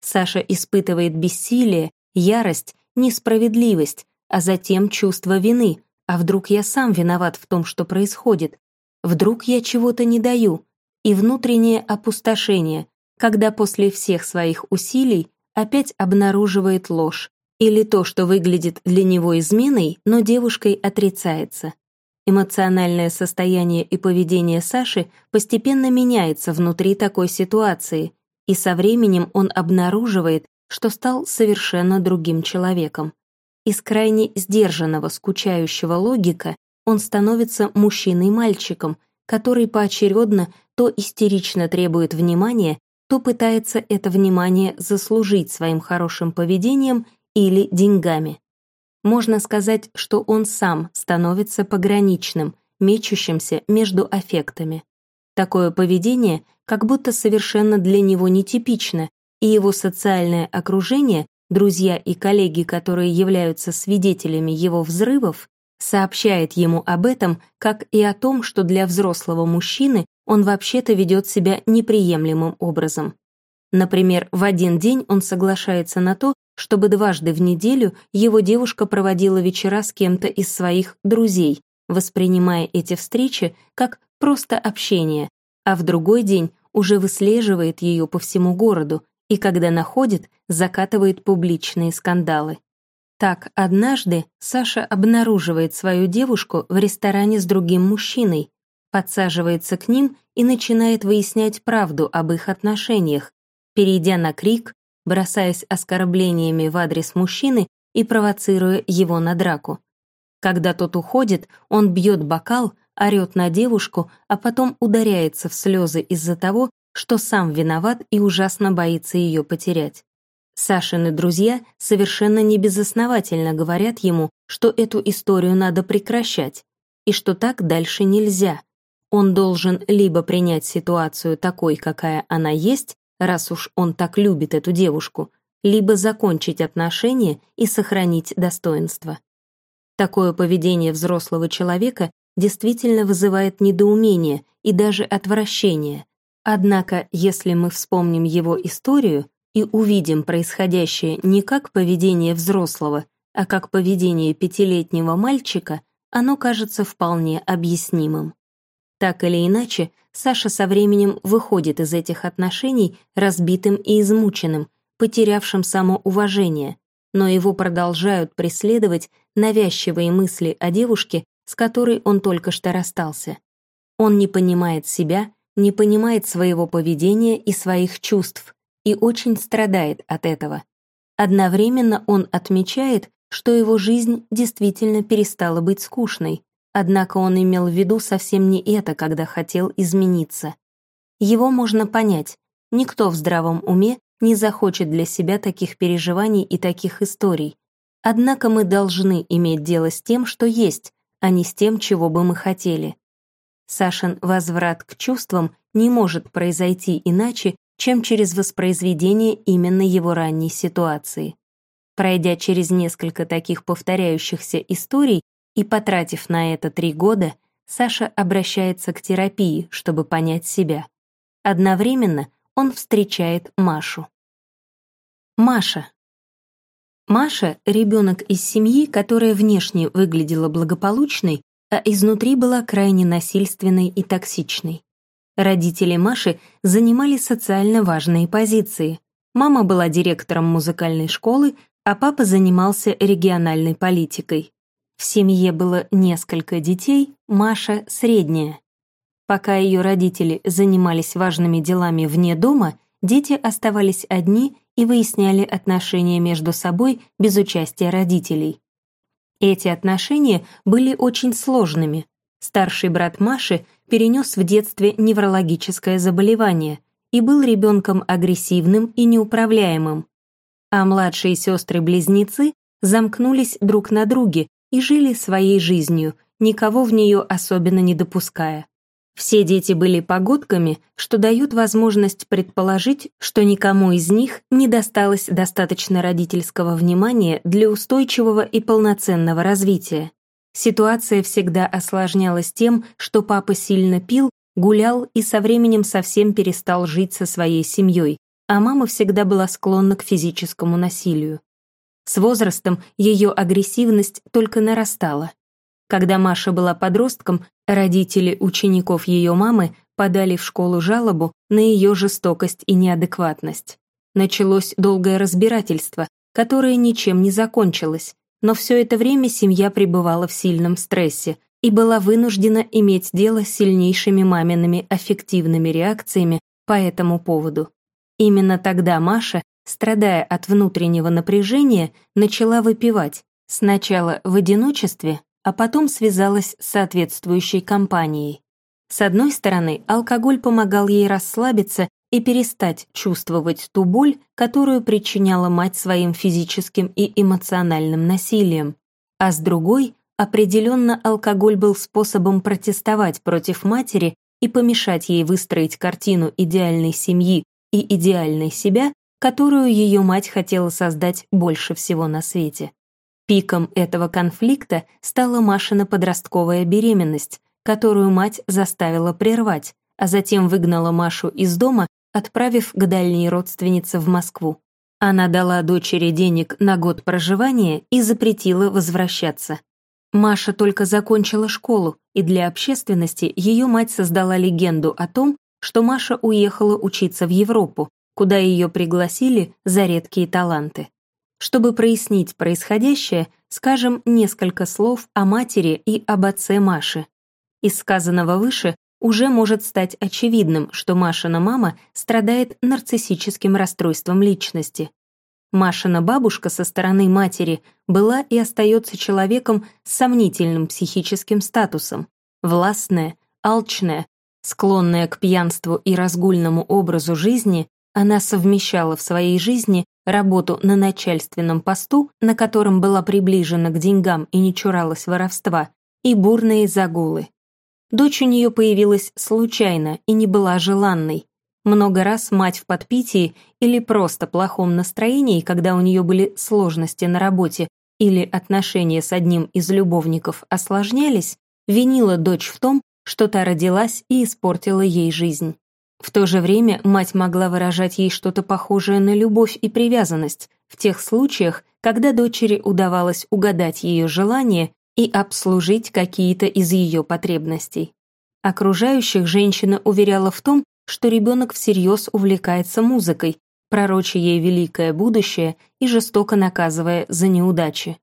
Саша испытывает бессилие, ярость, несправедливость, а затем чувство вины. А вдруг я сам виноват в том, что происходит? Вдруг я чего-то не даю? И внутреннее опустошение, когда после всех своих усилий опять обнаруживает ложь. Или то, что выглядит для него изменой, но девушкой отрицается. Эмоциональное состояние и поведение Саши постепенно меняется внутри такой ситуации, и со временем он обнаруживает, что стал совершенно другим человеком. Из крайне сдержанного, скучающего логика он становится мужчиной-мальчиком, который поочередно то истерично требует внимания, то пытается это внимание заслужить своим хорошим поведением или деньгами. Можно сказать, что он сам становится пограничным, мечущимся между аффектами. Такое поведение как будто совершенно для него нетипично, и его социальное окружение, друзья и коллеги, которые являются свидетелями его взрывов, сообщает ему об этом, как и о том, что для взрослого мужчины он вообще-то ведет себя неприемлемым образом. Например, в один день он соглашается на то, чтобы дважды в неделю его девушка проводила вечера с кем-то из своих друзей, воспринимая эти встречи как просто общение, а в другой день уже выслеживает ее по всему городу и, когда находит, закатывает публичные скандалы. Так, однажды Саша обнаруживает свою девушку в ресторане с другим мужчиной, подсаживается к ним и начинает выяснять правду об их отношениях, перейдя на крик, бросаясь оскорблениями в адрес мужчины и провоцируя его на драку. Когда тот уходит, он бьет бокал, орет на девушку, а потом ударяется в слезы из-за того, что сам виноват и ужасно боится ее потерять. Сашины друзья совершенно небезосновательно говорят ему, что эту историю надо прекращать, и что так дальше нельзя. Он должен либо принять ситуацию такой, какая она есть, раз уж он так любит эту девушку, либо закончить отношения и сохранить достоинство. Такое поведение взрослого человека действительно вызывает недоумение и даже отвращение. Однако, если мы вспомним его историю и увидим происходящее не как поведение взрослого, а как поведение пятилетнего мальчика, оно кажется вполне объяснимым. Так или иначе, Саша со временем выходит из этих отношений разбитым и измученным, потерявшим самоуважение, но его продолжают преследовать навязчивые мысли о девушке, с которой он только что расстался. Он не понимает себя, не понимает своего поведения и своих чувств, и очень страдает от этого. Одновременно он отмечает, что его жизнь действительно перестала быть скучной, однако он имел в виду совсем не это, когда хотел измениться. Его можно понять, никто в здравом уме не захочет для себя таких переживаний и таких историй. Однако мы должны иметь дело с тем, что есть, а не с тем, чего бы мы хотели. Сашин возврат к чувствам не может произойти иначе, чем через воспроизведение именно его ранней ситуации. Пройдя через несколько таких повторяющихся историй и потратив на это три года, Саша обращается к терапии, чтобы понять себя. Одновременно он встречает Машу. Маша. Маша — ребенок из семьи, которая внешне выглядела благополучной, а изнутри была крайне насильственной и токсичной. Родители Маши занимали социально важные позиции. Мама была директором музыкальной школы, а папа занимался региональной политикой. В семье было несколько детей, Маша — средняя. Пока ее родители занимались важными делами вне дома, дети оставались одни и выясняли отношения между собой без участия родителей. Эти отношения были очень сложными. Старший брат Маши перенес в детстве неврологическое заболевание и был ребенком агрессивным и неуправляемым. А младшие сестры-близнецы замкнулись друг на друге и жили своей жизнью, никого в нее особенно не допуская. Все дети были погодками, что дают возможность предположить, что никому из них не досталось достаточно родительского внимания для устойчивого и полноценного развития. Ситуация всегда осложнялась тем, что папа сильно пил, гулял и со временем совсем перестал жить со своей семьей, а мама всегда была склонна к физическому насилию. С возрастом ее агрессивность только нарастала. Когда Маша была подростком, родители учеников ее мамы подали в школу жалобу на ее жестокость и неадекватность. Началось долгое разбирательство, которое ничем не закончилось, но все это время семья пребывала в сильном стрессе и была вынуждена иметь дело с сильнейшими мамиными аффективными реакциями по этому поводу. Именно тогда Маша, страдая от внутреннего напряжения, начала выпивать, сначала в одиночестве, а потом связалась с соответствующей компанией. С одной стороны, алкоголь помогал ей расслабиться и перестать чувствовать ту боль, которую причиняла мать своим физическим и эмоциональным насилием, а с другой, определенно алкоголь был способом протестовать против матери и помешать ей выстроить картину идеальной семьи и идеальной себя, которую ее мать хотела создать больше всего на свете. Пиком этого конфликта стала Машина подростковая беременность, которую мать заставила прервать, а затем выгнала Машу из дома, отправив к дальней родственнице в Москву. Она дала дочери денег на год проживания и запретила возвращаться. Маша только закончила школу, и для общественности ее мать создала легенду о том, что Маша уехала учиться в Европу, куда ее пригласили за редкие таланты. Чтобы прояснить происходящее, скажем несколько слов о матери и об отце Маши. Из сказанного выше уже может стать очевидным, что Машина мама страдает нарциссическим расстройством личности. Машина бабушка со стороны матери была и остается человеком с сомнительным психическим статусом, властная, алчная, склонная к пьянству и разгульному образу жизни, она совмещала в своей жизни работу на начальственном посту, на котором была приближена к деньгам и не чуралась воровства, и бурные загулы. Дочь у нее появилась случайно и не была желанной. Много раз мать в подпитии или просто плохом настроении, когда у нее были сложности на работе или отношения с одним из любовников осложнялись, винила дочь в том, что та родилась и испортила ей жизнь. В то же время мать могла выражать ей что-то похожее на любовь и привязанность в тех случаях, когда дочери удавалось угадать ее желания и обслужить какие-то из ее потребностей. Окружающих женщина уверяла в том, что ребенок всерьез увлекается музыкой, пророча ей великое будущее и жестоко наказывая за неудачи.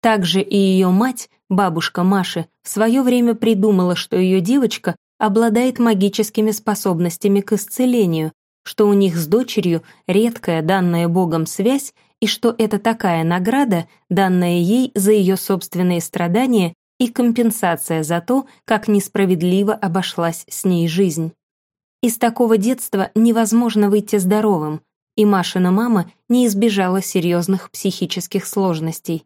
Также и ее мать, бабушка Маши, в свое время придумала, что ее девочка обладает магическими способностями к исцелению, что у них с дочерью редкая данная Богом связь и что это такая награда, данная ей за ее собственные страдания и компенсация за то, как несправедливо обошлась с ней жизнь. Из такого детства невозможно выйти здоровым, и Машина мама не избежала серьезных психических сложностей.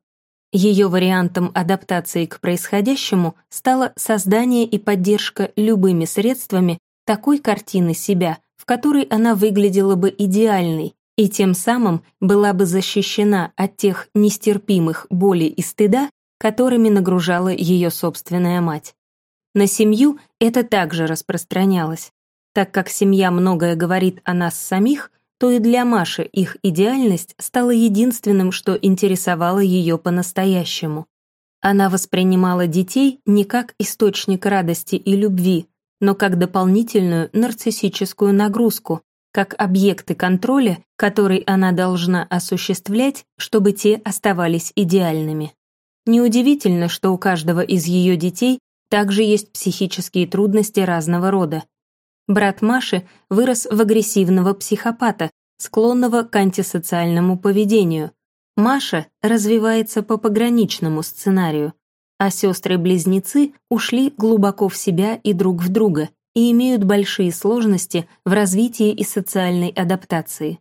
Ее вариантом адаптации к происходящему стало создание и поддержка любыми средствами такой картины себя, в которой она выглядела бы идеальной, и тем самым была бы защищена от тех нестерпимых боли и стыда, которыми нагружала ее собственная мать. На семью это также распространялось. Так как семья многое говорит о нас самих, то и для Маши их идеальность стала единственным, что интересовало ее по-настоящему. Она воспринимала детей не как источник радости и любви, но как дополнительную нарциссическую нагрузку, как объекты контроля, который она должна осуществлять, чтобы те оставались идеальными. Неудивительно, что у каждого из ее детей также есть психические трудности разного рода, Брат Маши вырос в агрессивного психопата, склонного к антисоциальному поведению. Маша развивается по пограничному сценарию, а сестры-близнецы ушли глубоко в себя и друг в друга и имеют большие сложности в развитии и социальной адаптации.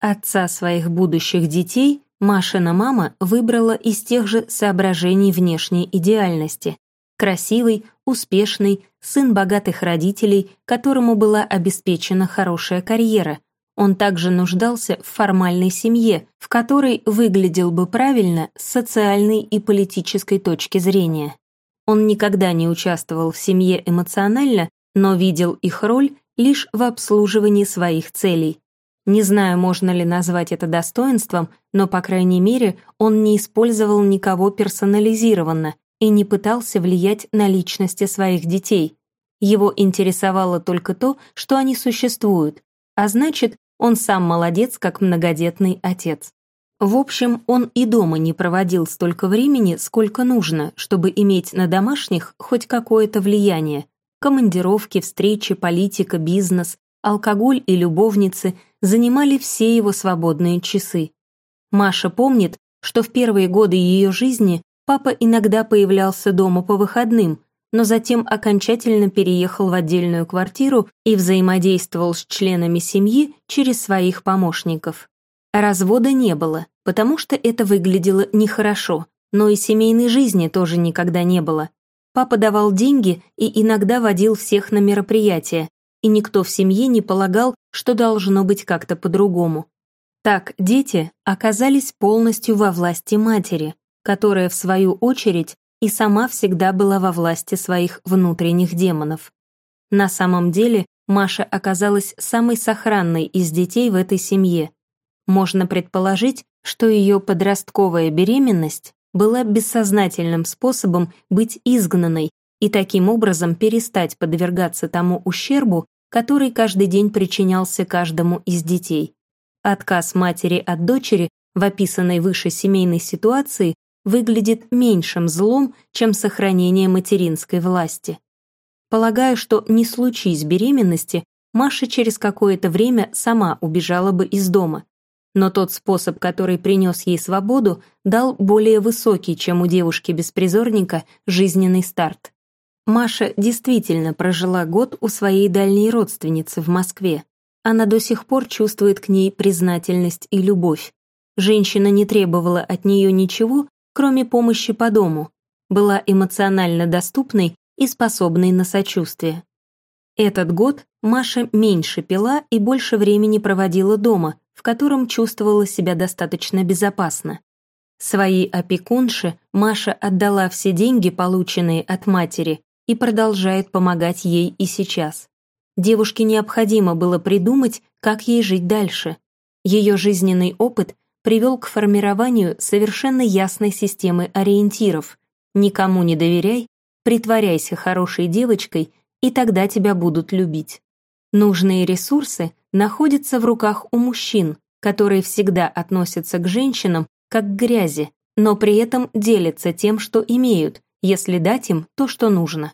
Отца своих будущих детей Машина мама выбрала из тех же соображений внешней идеальности. Красивый, успешный, сын богатых родителей, которому была обеспечена хорошая карьера. Он также нуждался в формальной семье, в которой выглядел бы правильно с социальной и политической точки зрения. Он никогда не участвовал в семье эмоционально, но видел их роль лишь в обслуживании своих целей. Не знаю, можно ли назвать это достоинством, но, по крайней мере, он не использовал никого персонализированно, и не пытался влиять на личности своих детей. Его интересовало только то, что они существуют, а значит, он сам молодец, как многодетный отец. В общем, он и дома не проводил столько времени, сколько нужно, чтобы иметь на домашних хоть какое-то влияние. Командировки, встречи, политика, бизнес, алкоголь и любовницы занимали все его свободные часы. Маша помнит, что в первые годы ее жизни Папа иногда появлялся дома по выходным, но затем окончательно переехал в отдельную квартиру и взаимодействовал с членами семьи через своих помощников. Развода не было, потому что это выглядело нехорошо, но и семейной жизни тоже никогда не было. Папа давал деньги и иногда водил всех на мероприятия, и никто в семье не полагал, что должно быть как-то по-другому. Так дети оказались полностью во власти матери, которая, в свою очередь, и сама всегда была во власти своих внутренних демонов. На самом деле, Маша оказалась самой сохранной из детей в этой семье. Можно предположить, что ее подростковая беременность была бессознательным способом быть изгнанной и таким образом перестать подвергаться тому ущербу, который каждый день причинялся каждому из детей. Отказ матери от дочери в описанной выше семейной ситуации выглядит меньшим злом, чем сохранение материнской власти. Полагаю, что не случись беременности, Маша через какое-то время сама убежала бы из дома. Но тот способ, который принес ей свободу, дал более высокий, чем у девушки-беспризорника, жизненный старт. Маша действительно прожила год у своей дальней родственницы в Москве. Она до сих пор чувствует к ней признательность и любовь. Женщина не требовала от нее ничего, кроме помощи по дому, была эмоционально доступной и способной на сочувствие. Этот год Маша меньше пила и больше времени проводила дома, в котором чувствовала себя достаточно безопасно. Своей опекунше Маша отдала все деньги, полученные от матери, и продолжает помогать ей и сейчас. Девушке необходимо было придумать, как ей жить дальше. Ее жизненный опыт привел к формированию совершенно ясной системы ориентиров. Никому не доверяй, притворяйся хорошей девочкой, и тогда тебя будут любить. Нужные ресурсы находятся в руках у мужчин, которые всегда относятся к женщинам как к грязи, но при этом делятся тем, что имеют, если дать им то, что нужно.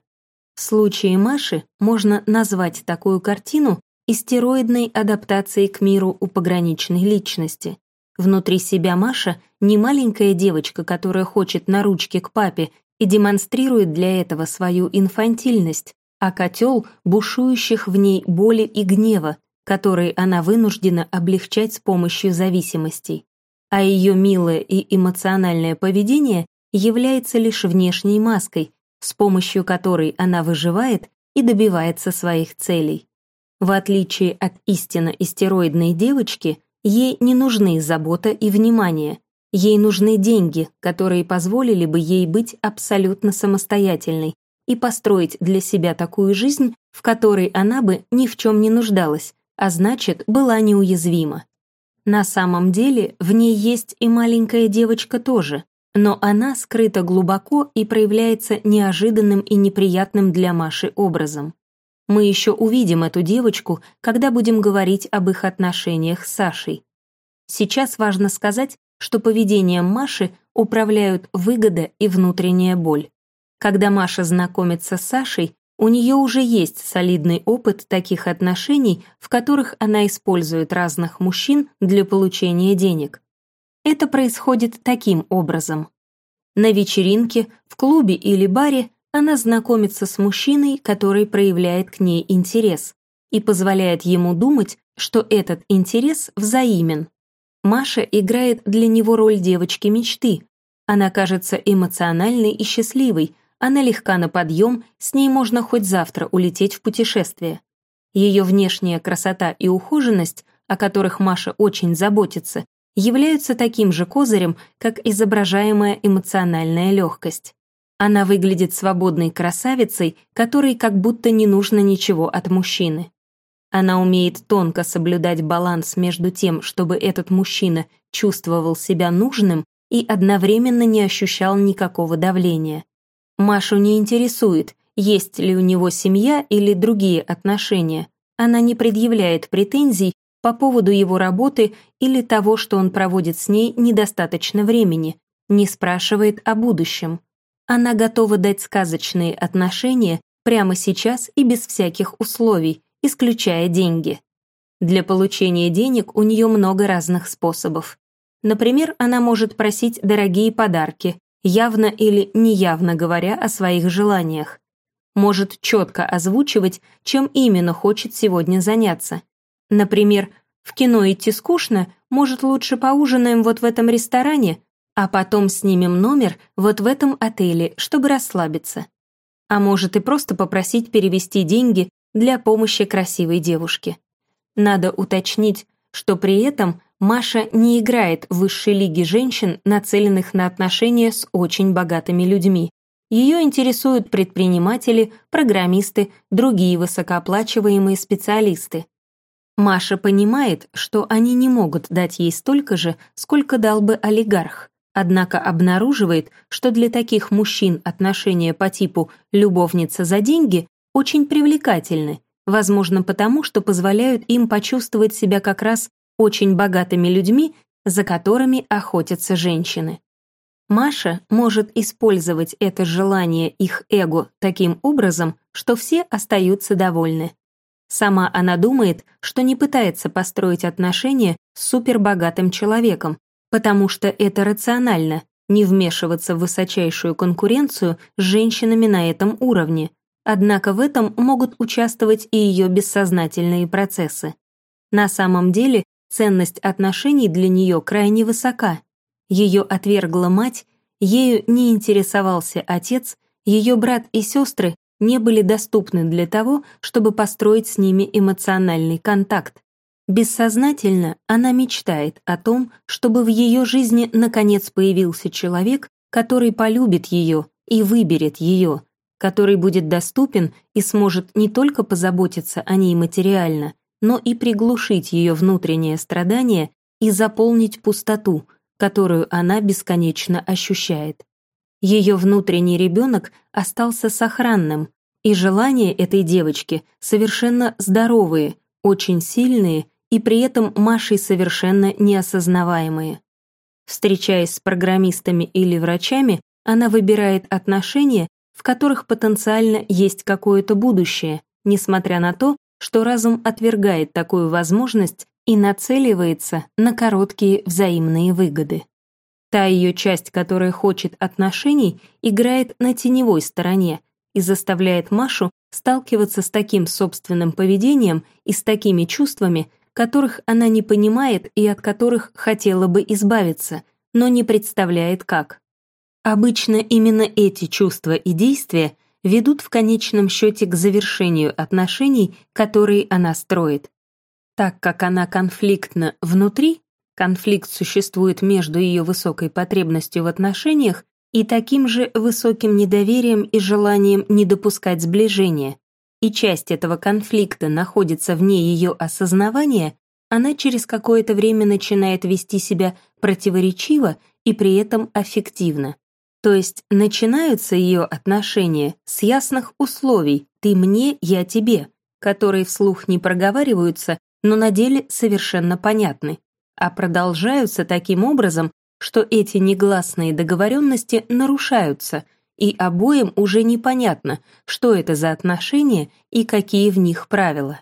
В случае Маши можно назвать такую картину истероидной адаптацией к миру у пограничной личности. Внутри себя Маша не маленькая девочка, которая хочет на ручке к папе и демонстрирует для этого свою инфантильность, а котел бушующих в ней боли и гнева, который она вынуждена облегчать с помощью зависимостей. А ее милое и эмоциональное поведение является лишь внешней маской, с помощью которой она выживает и добивается своих целей. В отличие от истинно истероидной девочки, Ей не нужны забота и внимание. Ей нужны деньги, которые позволили бы ей быть абсолютно самостоятельной и построить для себя такую жизнь, в которой она бы ни в чем не нуждалась, а значит, была неуязвима. На самом деле, в ней есть и маленькая девочка тоже, но она скрыта глубоко и проявляется неожиданным и неприятным для Маши образом. Мы еще увидим эту девочку, когда будем говорить об их отношениях с Сашей. Сейчас важно сказать, что поведением Маши управляют выгода и внутренняя боль. Когда Маша знакомится с Сашей, у нее уже есть солидный опыт таких отношений, в которых она использует разных мужчин для получения денег. Это происходит таким образом. На вечеринке, в клубе или баре она знакомится с мужчиной, который проявляет к ней интерес и позволяет ему думать, что этот интерес взаимен. Маша играет для него роль девочки мечты. Она кажется эмоциональной и счастливой, она легка на подъем, с ней можно хоть завтра улететь в путешествие. Ее внешняя красота и ухоженность, о которых Маша очень заботится, являются таким же козырем, как изображаемая эмоциональная легкость. Она выглядит свободной красавицей, которой как будто не нужно ничего от мужчины. Она умеет тонко соблюдать баланс между тем, чтобы этот мужчина чувствовал себя нужным и одновременно не ощущал никакого давления. Машу не интересует, есть ли у него семья или другие отношения. Она не предъявляет претензий по поводу его работы или того, что он проводит с ней недостаточно времени, не спрашивает о будущем. Она готова дать сказочные отношения прямо сейчас и без всяких условий, исключая деньги. Для получения денег у нее много разных способов. Например, она может просить дорогие подарки, явно или неявно говоря о своих желаниях. Может четко озвучивать, чем именно хочет сегодня заняться. Например, в кино идти скучно, может лучше поужинаем вот в этом ресторане, а потом снимем номер вот в этом отеле, чтобы расслабиться. А может и просто попросить перевести деньги для помощи красивой девушке. Надо уточнить, что при этом Маша не играет в высшей лиге женщин, нацеленных на отношения с очень богатыми людьми. Ее интересуют предприниматели, программисты, другие высокооплачиваемые специалисты. Маша понимает, что они не могут дать ей столько же, сколько дал бы олигарх, однако обнаруживает, что для таких мужчин отношения по типу «любовница за деньги» очень привлекательны, возможно потому, что позволяют им почувствовать себя как раз очень богатыми людьми за которыми охотятся женщины. Маша может использовать это желание их эго таким образом, что все остаются довольны. Сама она думает, что не пытается построить отношения с супербогатым человеком, потому что это рационально, не вмешиваться в высочайшую конкуренцию с женщинами на этом уровне, однако в этом могут участвовать и ее бессознательные процессы. На самом деле ценность отношений для нее крайне высока. Ее отвергла мать, ею не интересовался отец, ее брат и сестры не были доступны для того, чтобы построить с ними эмоциональный контакт. Бессознательно она мечтает о том, чтобы в ее жизни наконец появился человек, который полюбит ее и выберет ее, который будет доступен и сможет не только позаботиться о ней материально, но и приглушить ее внутреннее страдание и заполнить пустоту, которую она бесконечно ощущает. Ее внутренний ребенок остался сохранным, и желания этой девочки совершенно здоровые, очень сильные и при этом Машей совершенно неосознаваемые. Встречаясь с программистами или врачами, она выбирает отношения, в которых потенциально есть какое-то будущее, несмотря на то, что разум отвергает такую возможность и нацеливается на короткие взаимные выгоды. Та ее часть, которая хочет отношений, играет на теневой стороне и заставляет Машу сталкиваться с таким собственным поведением и с такими чувствами, которых она не понимает и от которых хотела бы избавиться, но не представляет как. Обычно именно эти чувства и действия ведут в конечном счете к завершению отношений, которые она строит. Так как она конфликтна внутри, конфликт существует между ее высокой потребностью в отношениях и таким же высоким недоверием и желанием не допускать сближения, и часть этого конфликта находится вне ее осознавания, она через какое-то время начинает вести себя противоречиво и при этом аффективно. То есть начинаются ее отношения с ясных условий «ты мне, я тебе», которые вслух не проговариваются, но на деле совершенно понятны, а продолжаются таким образом, что эти негласные договоренности нарушаются, и обоим уже непонятно, что это за отношения и какие в них правила.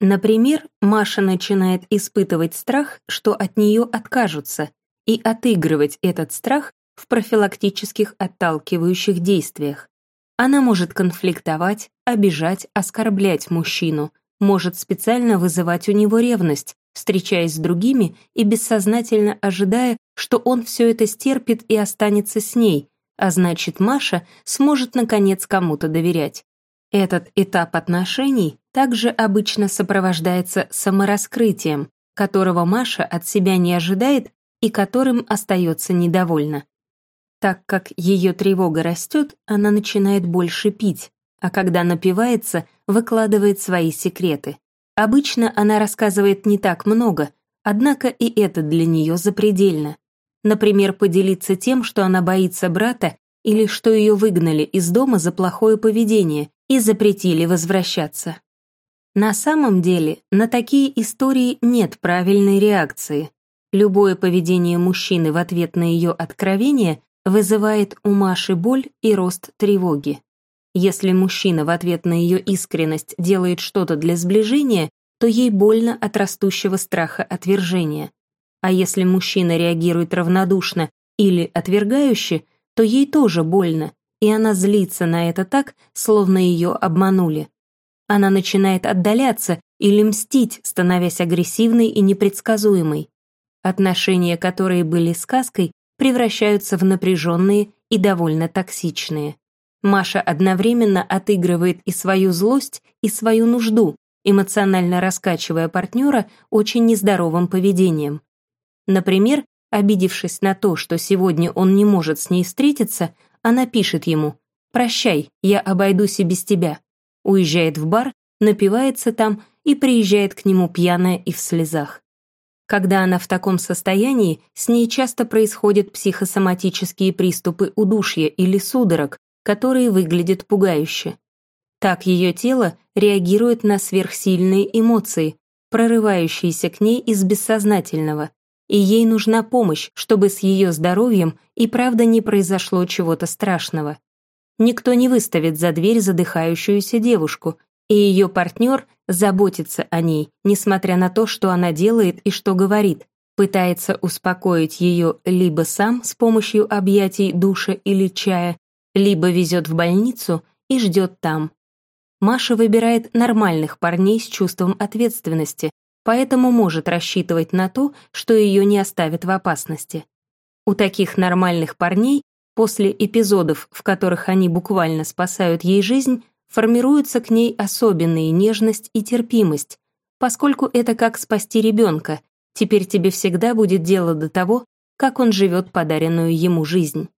Например, Маша начинает испытывать страх, что от нее откажутся, и отыгрывать этот страх в профилактических отталкивающих действиях. Она может конфликтовать, обижать, оскорблять мужчину, может специально вызывать у него ревность, встречаясь с другими и бессознательно ожидая, что он все это стерпит и останется с ней, а значит, Маша сможет наконец кому-то доверять. Этот этап отношений также обычно сопровождается самораскрытием, которого Маша от себя не ожидает и которым остается недовольна. Так как ее тревога растет, она начинает больше пить, а когда напивается, выкладывает свои секреты. Обычно она рассказывает не так много, однако и это для нее запредельно. Например, поделиться тем, что она боится брата или что ее выгнали из дома за плохое поведение и запретили возвращаться. На самом деле, на такие истории нет правильной реакции. Любое поведение мужчины в ответ на ее откровение вызывает у Маши боль и рост тревоги. Если мужчина в ответ на ее искренность делает что-то для сближения, то ей больно от растущего страха отвержения. А если мужчина реагирует равнодушно или отвергающе, то ей тоже больно, и она злится на это так, словно ее обманули. Она начинает отдаляться или мстить, становясь агрессивной и непредсказуемой. Отношения, которые были сказкой, превращаются в напряженные и довольно токсичные. Маша одновременно отыгрывает и свою злость, и свою нужду, эмоционально раскачивая партнера очень нездоровым поведением. Например, обидевшись на то, что сегодня он не может с ней встретиться, она пишет ему «Прощай, я обойдусь и без тебя». Уезжает в бар, напивается там и приезжает к нему пьяная и в слезах. Когда она в таком состоянии, с ней часто происходят психосоматические приступы удушья или судорог, которые выглядят пугающе. Так ее тело реагирует на сверхсильные эмоции, прорывающиеся к ней из бессознательного, и ей нужна помощь, чтобы с ее здоровьем и правда не произошло чего-то страшного. Никто не выставит за дверь задыхающуюся девушку, и ее партнер заботится о ней, несмотря на то, что она делает и что говорит, пытается успокоить ее либо сам с помощью объятий душа или чая, либо везет в больницу и ждет там. Маша выбирает нормальных парней с чувством ответственности, поэтому может рассчитывать на то, что ее не оставят в опасности. У таких нормальных парней после эпизодов, в которых они буквально спасают ей жизнь, формируются к ней особенные нежность и терпимость, поскольку это как спасти ребенка, теперь тебе всегда будет дело до того, как он живет подаренную ему жизнь.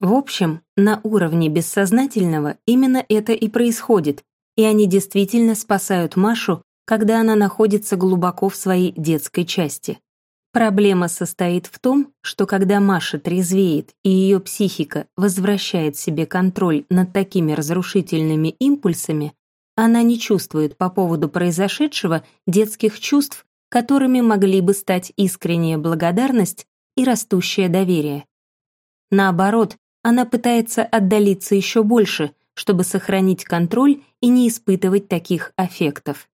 В общем, на уровне бессознательного именно это и происходит, и они действительно спасают Машу, когда она находится глубоко в своей детской части. Проблема состоит в том, что когда Маша трезвеет и ее психика возвращает себе контроль над такими разрушительными импульсами, она не чувствует по поводу произошедшего детских чувств, которыми могли бы стать искренняя благодарность и растущее доверие. Наоборот, она пытается отдалиться еще больше, чтобы сохранить контроль и не испытывать таких аффектов.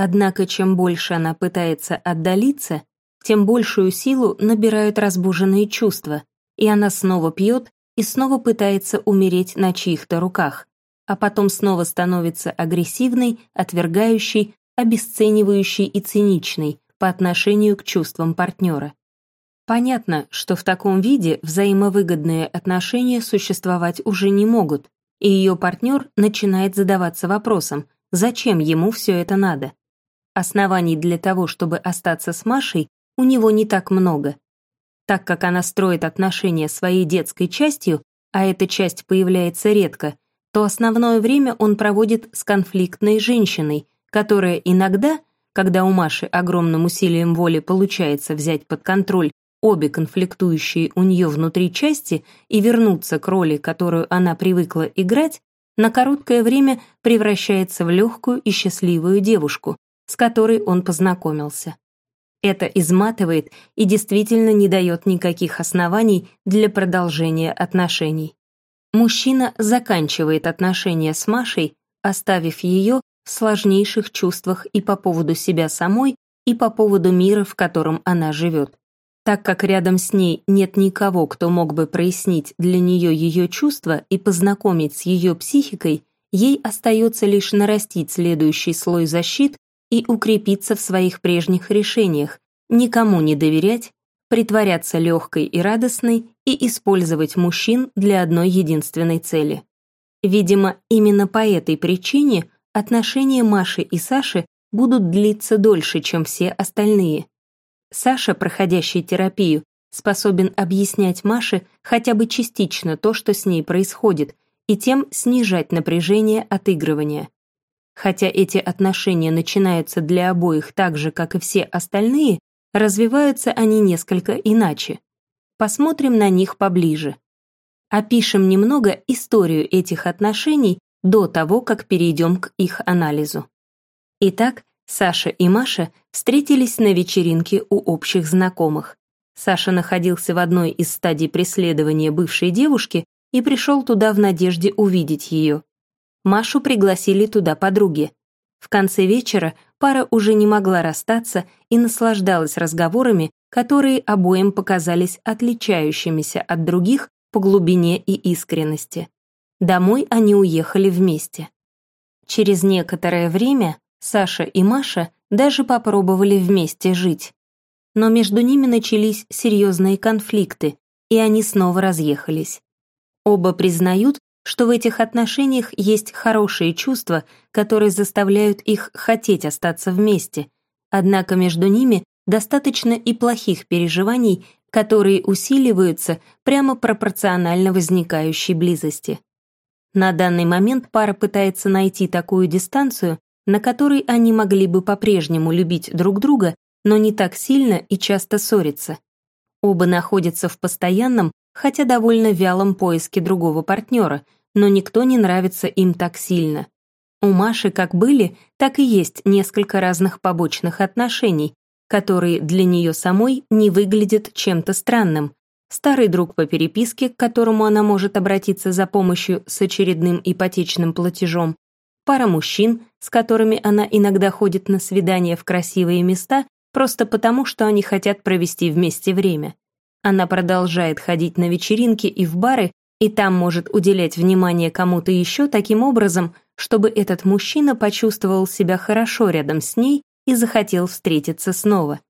Однако чем больше она пытается отдалиться, тем большую силу набирают разбуженные чувства, и она снова пьет и снова пытается умереть на чьих-то руках, а потом снова становится агрессивной, отвергающей, обесценивающей и циничной по отношению к чувствам партнера. Понятно, что в таком виде взаимовыгодные отношения существовать уже не могут, и ее партнер начинает задаваться вопросом, зачем ему все это надо. Оснований для того, чтобы остаться с Машей, у него не так много. Так как она строит отношения своей детской частью, а эта часть появляется редко, то основное время он проводит с конфликтной женщиной, которая иногда, когда у Маши огромным усилием воли получается взять под контроль обе конфликтующие у нее внутри части и вернуться к роли, которую она привыкла играть, на короткое время превращается в легкую и счастливую девушку, с которой он познакомился. Это изматывает и действительно не дает никаких оснований для продолжения отношений. Мужчина заканчивает отношения с Машей, оставив ее в сложнейших чувствах и по поводу себя самой, и по поводу мира, в котором она живет. Так как рядом с ней нет никого, кто мог бы прояснить для нее ее чувства и познакомить с ее психикой, ей остается лишь нарастить следующий слой защит и укрепиться в своих прежних решениях, никому не доверять, притворяться легкой и радостной и использовать мужчин для одной единственной цели. Видимо, именно по этой причине отношения Маши и Саши будут длиться дольше, чем все остальные. Саша, проходящий терапию, способен объяснять Маше хотя бы частично то, что с ней происходит, и тем снижать напряжение отыгрывания. Хотя эти отношения начинаются для обоих так же, как и все остальные, развиваются они несколько иначе. Посмотрим на них поближе. Опишем немного историю этих отношений до того, как перейдем к их анализу. Итак, Саша и Маша встретились на вечеринке у общих знакомых. Саша находился в одной из стадий преследования бывшей девушки и пришел туда в надежде увидеть ее. Машу пригласили туда подруги. В конце вечера пара уже не могла расстаться и наслаждалась разговорами, которые обоим показались отличающимися от других по глубине и искренности. Домой они уехали вместе. Через некоторое время Саша и Маша даже попробовали вместе жить. Но между ними начались серьезные конфликты, и они снова разъехались. Оба признают, что в этих отношениях есть хорошие чувства, которые заставляют их хотеть остаться вместе, однако между ними достаточно и плохих переживаний, которые усиливаются прямо пропорционально возникающей близости. На данный момент пара пытается найти такую дистанцию, на которой они могли бы по-прежнему любить друг друга, но не так сильно и часто ссориться. Оба находятся в постоянном, хотя довольно вялом поиске другого партнера, но никто не нравится им так сильно. У Маши как были, так и есть несколько разных побочных отношений, которые для нее самой не выглядят чем-то странным. Старый друг по переписке, к которому она может обратиться за помощью с очередным ипотечным платежом, пара мужчин, с которыми она иногда ходит на свидания в красивые места, просто потому, что они хотят провести вместе время. Она продолжает ходить на вечеринки и в бары, и там может уделять внимание кому-то еще таким образом, чтобы этот мужчина почувствовал себя хорошо рядом с ней и захотел встретиться снова.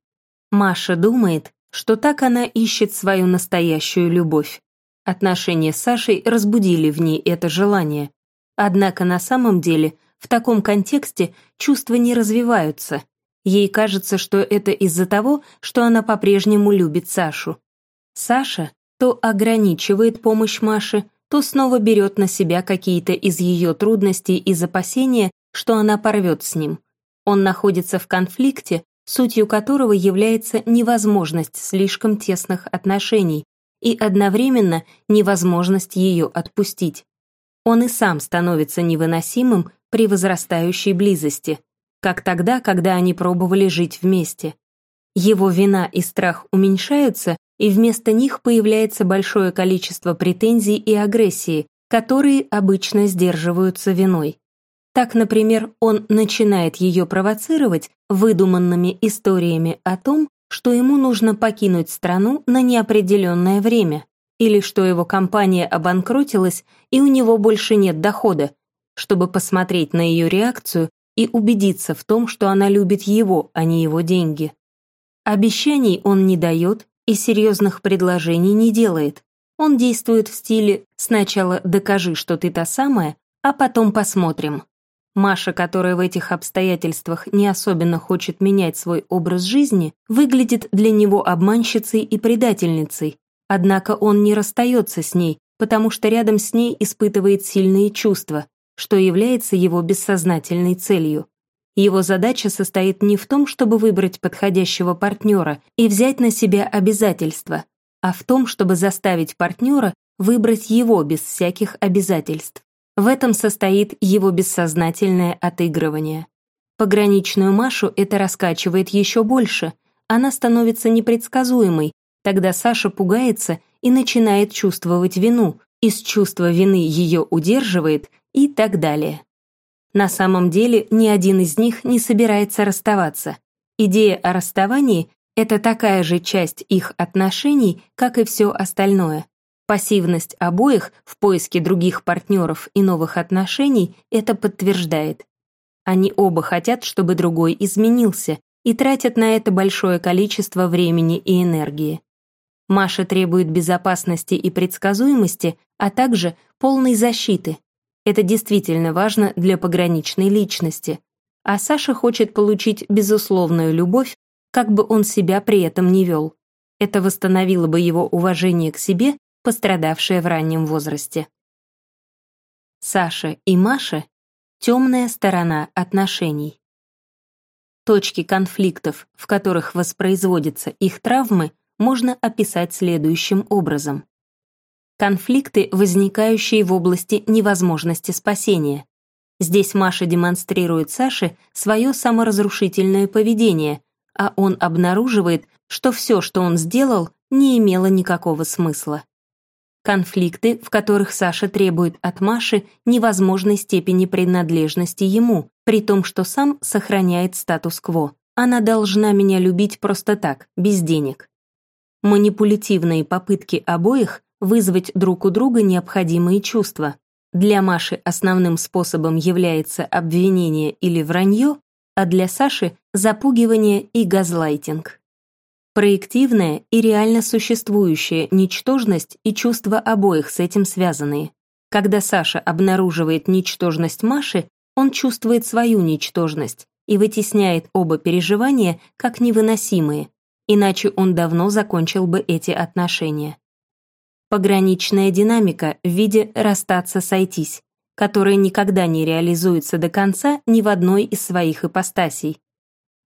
Маша думает, что так она ищет свою настоящую любовь. Отношения с Сашей разбудили в ней это желание. Однако на самом деле в таком контексте чувства не развиваются. Ей кажется, что это из-за того, что она по-прежнему любит Сашу. Саша то ограничивает помощь Маше, то снова берет на себя какие-то из ее трудностей и опасения, что она порвет с ним. Он находится в конфликте, сутью которого является невозможность слишком тесных отношений и одновременно невозможность ее отпустить он и сам становится невыносимым при возрастающей близости, как тогда, когда они пробовали жить вместе. Его вина и страх уменьшаются, и вместо них появляется большое количество претензий и агрессии, которые обычно сдерживаются виной. Так, например, он начинает ее провоцировать выдуманными историями о том, что ему нужно покинуть страну на неопределенное время, или что его компания обанкротилась и у него больше нет дохода, чтобы посмотреть на ее реакцию и убедиться в том, что она любит его, а не его деньги. Обещаний он не дает и серьезных предложений не делает. Он действует в стиле «сначала докажи, что ты та самая, а потом посмотрим». Маша, которая в этих обстоятельствах не особенно хочет менять свой образ жизни, выглядит для него обманщицей и предательницей, Однако он не расстается с ней, потому что рядом с ней испытывает сильные чувства, что является его бессознательной целью. Его задача состоит не в том, чтобы выбрать подходящего партнера и взять на себя обязательства, а в том, чтобы заставить партнера выбрать его без всяких обязательств. В этом состоит его бессознательное отыгрывание. Пограничную Машу это раскачивает еще больше. Она становится непредсказуемой, Тогда Саша пугается и начинает чувствовать вину, из чувства вины ее удерживает и так далее. На самом деле ни один из них не собирается расставаться. Идея о расставании — это такая же часть их отношений, как и все остальное. Пассивность обоих в поиске других партнеров и новых отношений это подтверждает. Они оба хотят, чтобы другой изменился, и тратят на это большое количество времени и энергии. Маша требует безопасности и предсказуемости, а также полной защиты. Это действительно важно для пограничной личности. А Саша хочет получить безусловную любовь, как бы он себя при этом не вел. Это восстановило бы его уважение к себе, пострадавшее в раннем возрасте. Саша и Маша — темная сторона отношений. Точки конфликтов, в которых воспроизводятся их травмы, можно описать следующим образом. Конфликты, возникающие в области невозможности спасения. Здесь Маша демонстрирует Саше свое саморазрушительное поведение, а он обнаруживает, что все, что он сделал, не имело никакого смысла. Конфликты, в которых Саша требует от Маши невозможной степени принадлежности ему, при том, что сам сохраняет статус-кво. Она должна меня любить просто так, без денег манипулятивные попытки обоих вызвать друг у друга необходимые чувства. Для Маши основным способом является обвинение или вранье, а для Саши — запугивание и газлайтинг. Проективная и реально существующая ничтожность и чувства обоих с этим связанные. Когда Саша обнаруживает ничтожность Маши, он чувствует свою ничтожность и вытесняет оба переживания как невыносимые, иначе он давно закончил бы эти отношения. Пограничная динамика в виде «расстаться-сойтись», которая никогда не реализуется до конца ни в одной из своих ипостасей.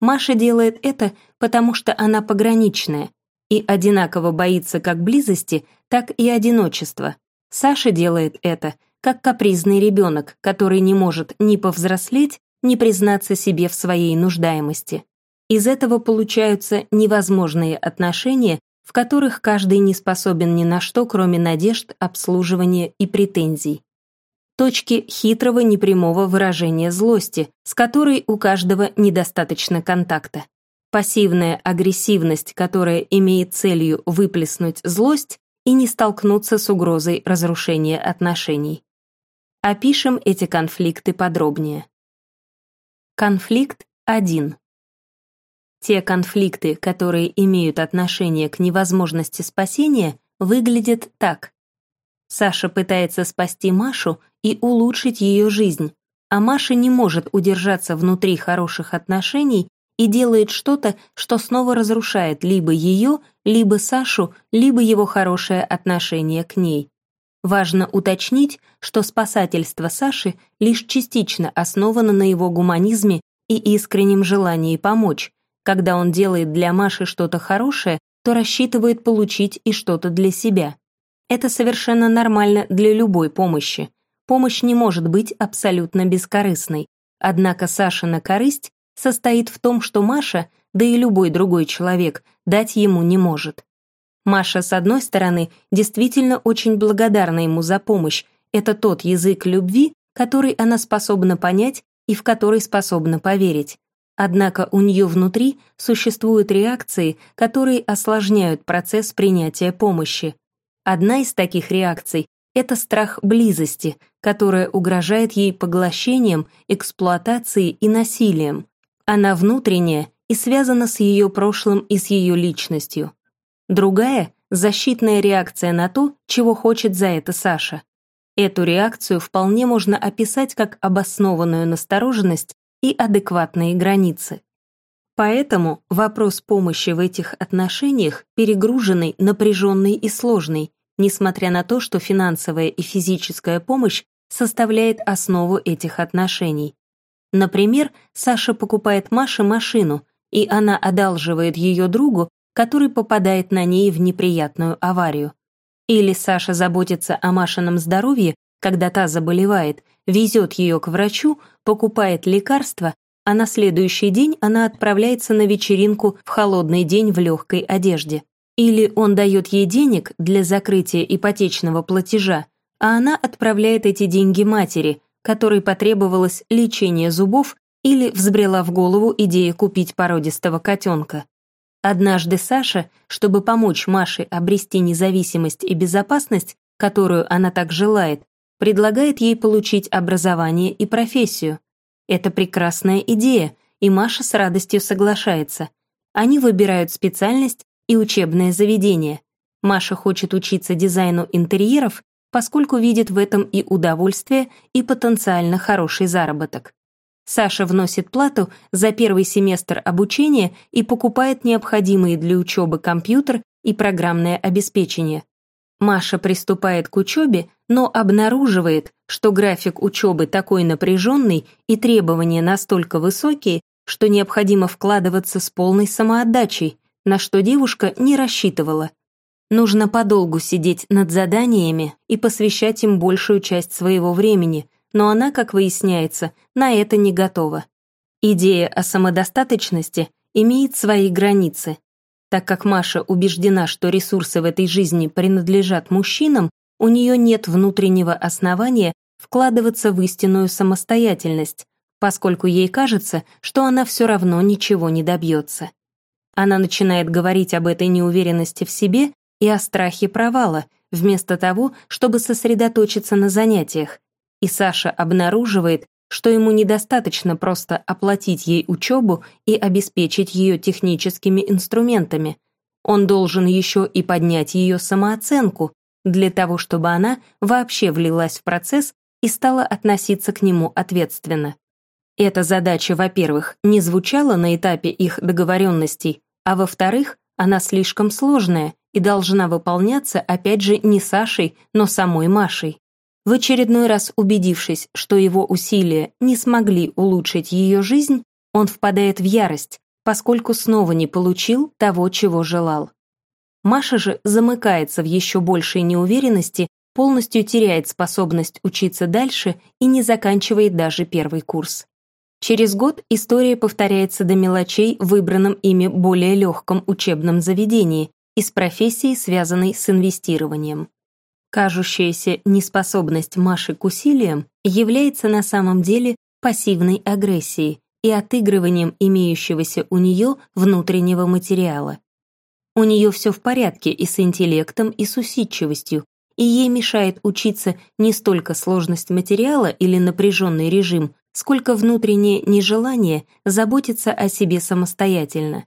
Маша делает это, потому что она пограничная и одинаково боится как близости, так и одиночества. Саша делает это, как капризный ребенок, который не может ни повзрослеть, ни признаться себе в своей нуждаемости. Из этого получаются невозможные отношения, в которых каждый не способен ни на что, кроме надежд, обслуживания и претензий. Точки хитрого непрямого выражения злости, с которой у каждого недостаточно контакта. Пассивная агрессивность, которая имеет целью выплеснуть злость и не столкнуться с угрозой разрушения отношений. Опишем эти конфликты подробнее. Конфликт 1. Те конфликты, которые имеют отношение к невозможности спасения, выглядят так. Саша пытается спасти Машу и улучшить ее жизнь, а Маша не может удержаться внутри хороших отношений и делает что-то, что снова разрушает либо ее, либо Сашу, либо его хорошее отношение к ней. Важно уточнить, что спасательство Саши лишь частично основано на его гуманизме и искреннем желании помочь. Когда он делает для Маши что-то хорошее, то рассчитывает получить и что-то для себя. Это совершенно нормально для любой помощи. Помощь не может быть абсолютно бескорыстной. Однако Сашина корысть состоит в том, что Маша, да и любой другой человек, дать ему не может. Маша, с одной стороны, действительно очень благодарна ему за помощь. Это тот язык любви, который она способна понять и в который способна поверить. Однако у нее внутри существуют реакции, которые осложняют процесс принятия помощи. Одна из таких реакций — это страх близости, которая угрожает ей поглощением, эксплуатацией и насилием. Она внутренняя и связана с ее прошлым и с ее личностью. Другая — защитная реакция на то, чего хочет за это Саша. Эту реакцию вполне можно описать как обоснованную настороженность и адекватные границы. Поэтому вопрос помощи в этих отношениях перегруженный, напряженный и сложный, несмотря на то, что финансовая и физическая помощь составляет основу этих отношений. Например, Саша покупает Маше машину, и она одалживает ее другу, который попадает на ней в неприятную аварию. Или Саша заботится о Машином здоровье, когда та заболевает, везет ее к врачу, покупает лекарства, а на следующий день она отправляется на вечеринку в холодный день в легкой одежде. Или он дает ей денег для закрытия ипотечного платежа, а она отправляет эти деньги матери, которой потребовалось лечение зубов или взбрела в голову идея купить породистого котенка. Однажды Саша, чтобы помочь Маше обрести независимость и безопасность, которую она так желает, предлагает ей получить образование и профессию. Это прекрасная идея, и Маша с радостью соглашается. Они выбирают специальность и учебное заведение. Маша хочет учиться дизайну интерьеров, поскольку видит в этом и удовольствие, и потенциально хороший заработок. Саша вносит плату за первый семестр обучения и покупает необходимые для учебы компьютер и программное обеспечение. Маша приступает к учебе, но обнаруживает, что график учебы такой напряженный и требования настолько высокие, что необходимо вкладываться с полной самоотдачей, на что девушка не рассчитывала. Нужно подолгу сидеть над заданиями и посвящать им большую часть своего времени, но она, как выясняется, на это не готова. Идея о самодостаточности имеет свои границы. Так как Маша убеждена, что ресурсы в этой жизни принадлежат мужчинам, у нее нет внутреннего основания вкладываться в истинную самостоятельность, поскольку ей кажется, что она все равно ничего не добьется. Она начинает говорить об этой неуверенности в себе и о страхе провала, вместо того, чтобы сосредоточиться на занятиях, и Саша обнаруживает, что ему недостаточно просто оплатить ей учебу и обеспечить ее техническими инструментами. Он должен еще и поднять ее самооценку для того, чтобы она вообще влилась в процесс и стала относиться к нему ответственно. Эта задача, во-первых, не звучала на этапе их договоренностей, а во-вторых, она слишком сложная и должна выполняться опять же не Сашей, но самой Машей. В очередной раз убедившись, что его усилия не смогли улучшить ее жизнь, он впадает в ярость, поскольку снова не получил того, чего желал. Маша же замыкается в еще большей неуверенности, полностью теряет способность учиться дальше и не заканчивает даже первый курс. Через год история повторяется до мелочей в выбранном ими более легком учебном заведении из профессии, связанной с инвестированием. Кажущаяся неспособность Маши к усилиям является на самом деле пассивной агрессией и отыгрыванием имеющегося у нее внутреннего материала. У нее все в порядке и с интеллектом, и с усидчивостью, и ей мешает учиться не столько сложность материала или напряженный режим, сколько внутреннее нежелание заботиться о себе самостоятельно.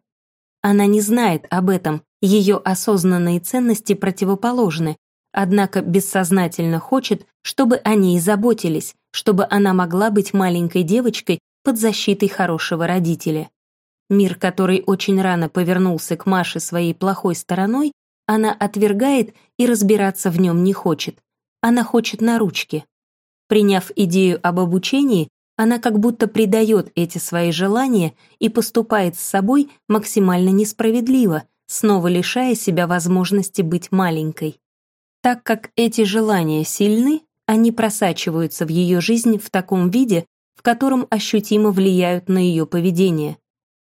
Она не знает об этом, ее осознанные ценности противоположны, однако бессознательно хочет, чтобы о ней заботились, чтобы она могла быть маленькой девочкой под защитой хорошего родителя. Мир, который очень рано повернулся к Маше своей плохой стороной, она отвергает и разбираться в нем не хочет. Она хочет на ручке. Приняв идею об обучении, она как будто предает эти свои желания и поступает с собой максимально несправедливо, снова лишая себя возможности быть маленькой. Так как эти желания сильны, они просачиваются в ее жизнь в таком виде, в котором ощутимо влияют на ее поведение.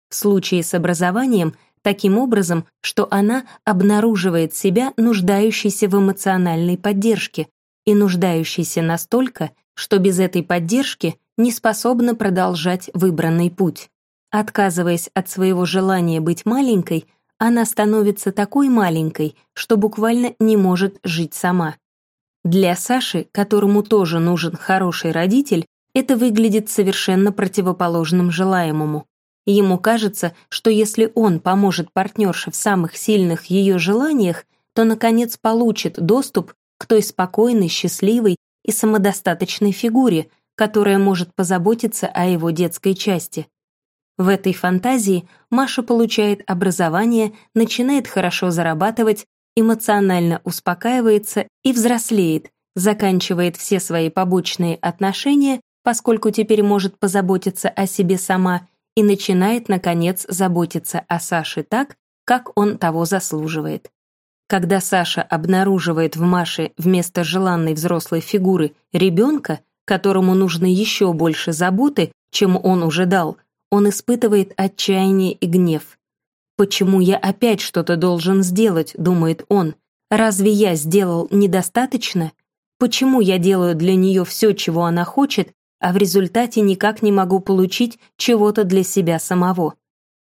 В случае с образованием таким образом, что она обнаруживает себя нуждающейся в эмоциональной поддержке и нуждающейся настолько, что без этой поддержки не способна продолжать выбранный путь. Отказываясь от своего желания быть маленькой, она становится такой маленькой, что буквально не может жить сама. Для Саши, которому тоже нужен хороший родитель, это выглядит совершенно противоположным желаемому. Ему кажется, что если он поможет партнерше в самых сильных ее желаниях, то, наконец, получит доступ к той спокойной, счастливой и самодостаточной фигуре, которая может позаботиться о его детской части. В этой фантазии Маша получает образование, начинает хорошо зарабатывать, эмоционально успокаивается и взрослеет, заканчивает все свои побочные отношения, поскольку теперь может позаботиться о себе сама, и начинает, наконец, заботиться о Саше так, как он того заслуживает. Когда Саша обнаруживает в Маше вместо желанной взрослой фигуры ребенка, которому нужно еще больше заботы, чем он уже дал, он испытывает отчаяние и гнев. «Почему я опять что-то должен сделать?» — думает он. «Разве я сделал недостаточно? Почему я делаю для нее все, чего она хочет, а в результате никак не могу получить чего-то для себя самого?»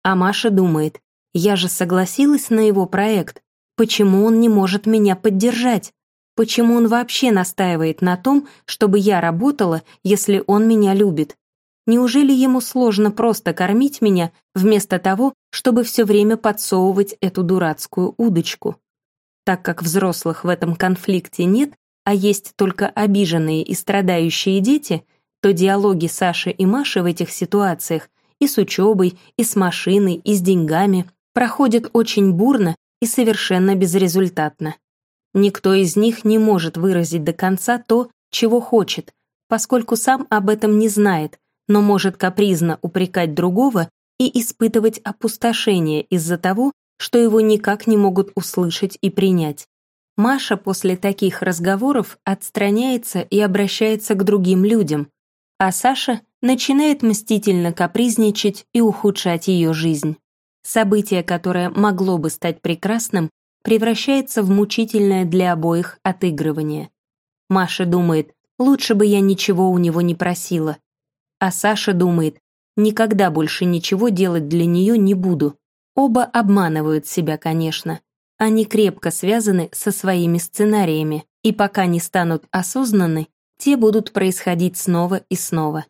А Маша думает, «Я же согласилась на его проект. Почему он не может меня поддержать? Почему он вообще настаивает на том, чтобы я работала, если он меня любит? Неужели ему сложно просто кормить меня, вместо того, чтобы все время подсовывать эту дурацкую удочку? Так как взрослых в этом конфликте нет, а есть только обиженные и страдающие дети, то диалоги Саши и Маши в этих ситуациях и с учебой, и с машиной, и с деньгами проходят очень бурно и совершенно безрезультатно. Никто из них не может выразить до конца то, чего хочет, поскольку сам об этом не знает, но может капризно упрекать другого и испытывать опустошение из-за того, что его никак не могут услышать и принять. Маша после таких разговоров отстраняется и обращается к другим людям, а Саша начинает мстительно капризничать и ухудшать ее жизнь. Событие, которое могло бы стать прекрасным, превращается в мучительное для обоих отыгрывание. Маша думает, лучше бы я ничего у него не просила, а Саша думает, никогда больше ничего делать для нее не буду. Оба обманывают себя, конечно. Они крепко связаны со своими сценариями, и пока не станут осознаны, те будут происходить снова и снова.